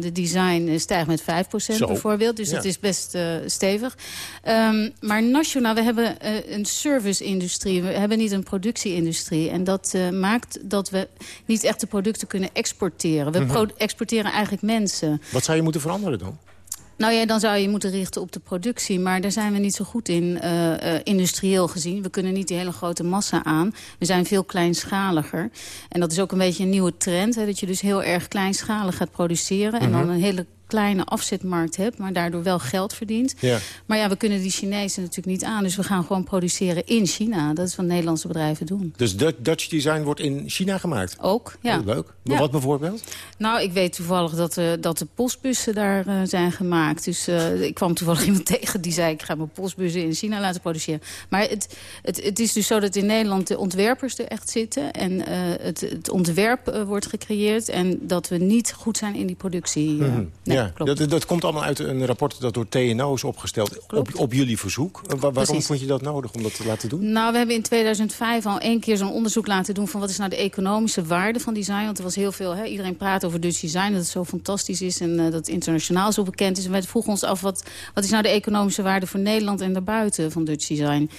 de design stijgt met 5% bijvoorbeeld. Dus ja. dat is best stevig. Um, maar nationaal, we hebben een service-industrie. We hebben niet een productie-industrie. En dat maakt dat we niet echt de producten kunnen exporteren. We mm -hmm. exporteren eigenlijk mensen. Wat zou je moeten veranderen dan? Nou ja, dan zou je moeten richten op de productie. Maar daar zijn we niet zo goed in, uh, uh, industrieel gezien. We kunnen niet die hele grote massa aan. We zijn veel kleinschaliger. En dat is ook een beetje een nieuwe trend. Hè, dat je dus heel erg kleinschalig gaat produceren. Mm -hmm. En dan een hele kleine afzetmarkt hebt, maar daardoor wel geld verdient. Ja. Maar ja, we kunnen die Chinezen natuurlijk niet aan. Dus we gaan gewoon produceren in China. Dat is wat Nederlandse bedrijven doen. Dus Dutch design wordt in China gemaakt? Ook, ja. Heel leuk. Ja. Wat bijvoorbeeld? Nou, ik weet toevallig dat, uh, dat de postbussen daar uh, zijn gemaakt. Dus uh, ik kwam toevallig iemand tegen die zei... ik ga mijn postbussen in China laten produceren. Maar het, het, het is dus zo dat in Nederland de ontwerpers er echt zitten. En het, het ontwerp wordt gecreëerd. En dat we niet goed zijn in die productie. Mm -hmm. nee. Ja, dat, dat komt allemaal uit een rapport dat door TNO is opgesteld. Op, op, jullie verzoek. Waar, waarom vond je dat nodig om dat te laten doen? Nou, we hebben in 2005 al één keer zo'n onderzoek laten doen... van wat is nou de economische waarde van design. Want er was heel veel... Hè, iedereen praat over Dutch design, dat het zo fantastisch is... en uh, dat het internationaal zo bekend is. En wij vroegen ons af, wat, wat is nou de economische waarde voor Nederland... en daarbuiten van Dutch design?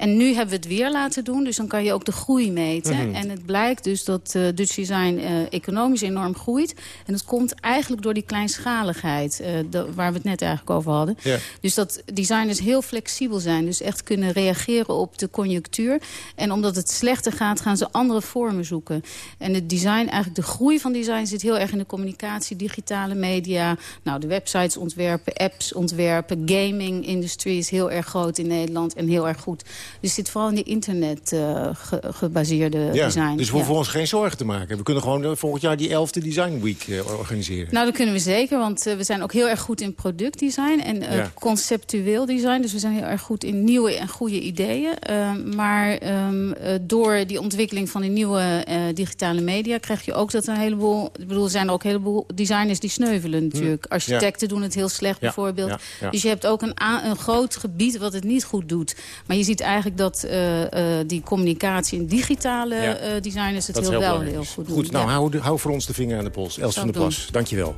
En nu hebben we het weer laten doen, dus dan kan je ook de groei meten. Mm -hmm. En het blijkt dus dat uh, Dutch design uh, economisch enorm groeit. En dat komt eigenlijk door die kleinschaligheid, uh, de, waar we het net eigenlijk over hadden. Dus dat designers heel flexibel zijn, dus echt kunnen reageren op de conjunctuur. En omdat het slechter gaat, gaan ze andere vormen zoeken. En het design, eigenlijk de groei van design zit heel erg in de communicatie, digitale media. Nou, de websites ontwerpen, apps ontwerpen, gaming-industrie is heel erg groot in Nederland en heel erg goed. Dus zit vooral in die internet uh, ge gebaseerde ja, design. Dus we hoeven ja. ons geen zorgen te maken. We kunnen gewoon volgend jaar die 11e Design Week uh, organiseren. Nou, dat kunnen we zeker, want we zijn ook heel erg goed in productdesign en ja. conceptueel design. Dus we zijn heel erg goed in nieuwe en goede ideeën. Ehm, maar um, door die ontwikkeling van die nieuwe digitale media krijg je ook dat een heleboel... Ik bedoel, er zijn er ook een heleboel designers die sneuvelen natuurlijk. Hm. Architecten doen het heel slecht bijvoorbeeld. Dus je hebt ook een, een groot gebied wat het niet goed doet. Maar je ziet eigenlijk dat uh, uh, die communicatie en digitale ja. uh, designers het heel, heel wel heel goed doen. Goed, nou ja. hou, hou, voor ons de vinger aan de pols. Els van der Plas, dankjewel.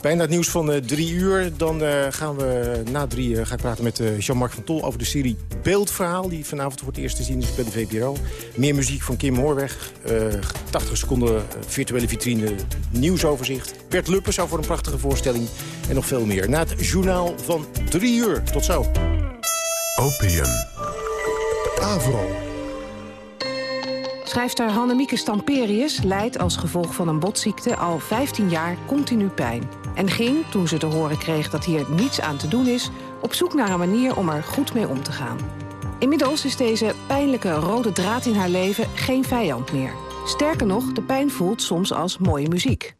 Bijna het nieuws van drie uur. Dan gaan we na drie uur ga ik praten met Jean-Marc van Tol over de serie Beeldverhaal. Die vanavond voor het eerst te zien is bij de VPRO. Meer muziek van Kim Hoorweg. 80 seconden virtuele vitrine nieuwsoverzicht. Bert Luppers zou voor een prachtige voorstelling. En nog veel meer. Na het journaal van drie uur. Tot zo. Opium. Avro. Schrijfster Hannemieke Stamperius leidt als gevolg van een botziekte al 15 jaar continu pijn. En ging, toen ze te horen kreeg dat hier niets aan te doen is... op zoek naar een manier om er goed mee om te gaan. Inmiddels is deze pijnlijke rode draad in haar leven geen vijand meer. Sterker nog, de pijn voelt soms als mooie muziek.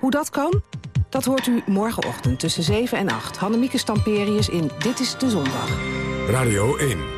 Hoe dat kan? Dat hoort u morgenochtend tussen 7 en 8. Hannemieke Stamperius in Dit is de Zondag. Radio 1.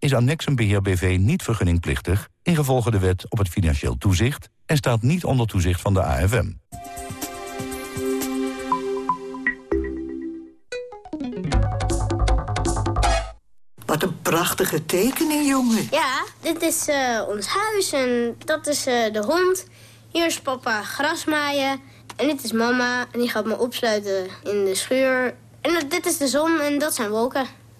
is Annexum Beheer BV niet vergunningplichtig... ingevolge de wet op het financieel toezicht... en staat niet onder toezicht van de AFM. Wat een prachtige tekening, jongen. Ja, dit is eh, ons huis en dat is eh, de hond. Hier is papa grasmaaien. En dit is mama en die gaat me opsluiten in de schuur. En eh, dit is de zon en dat zijn wolken.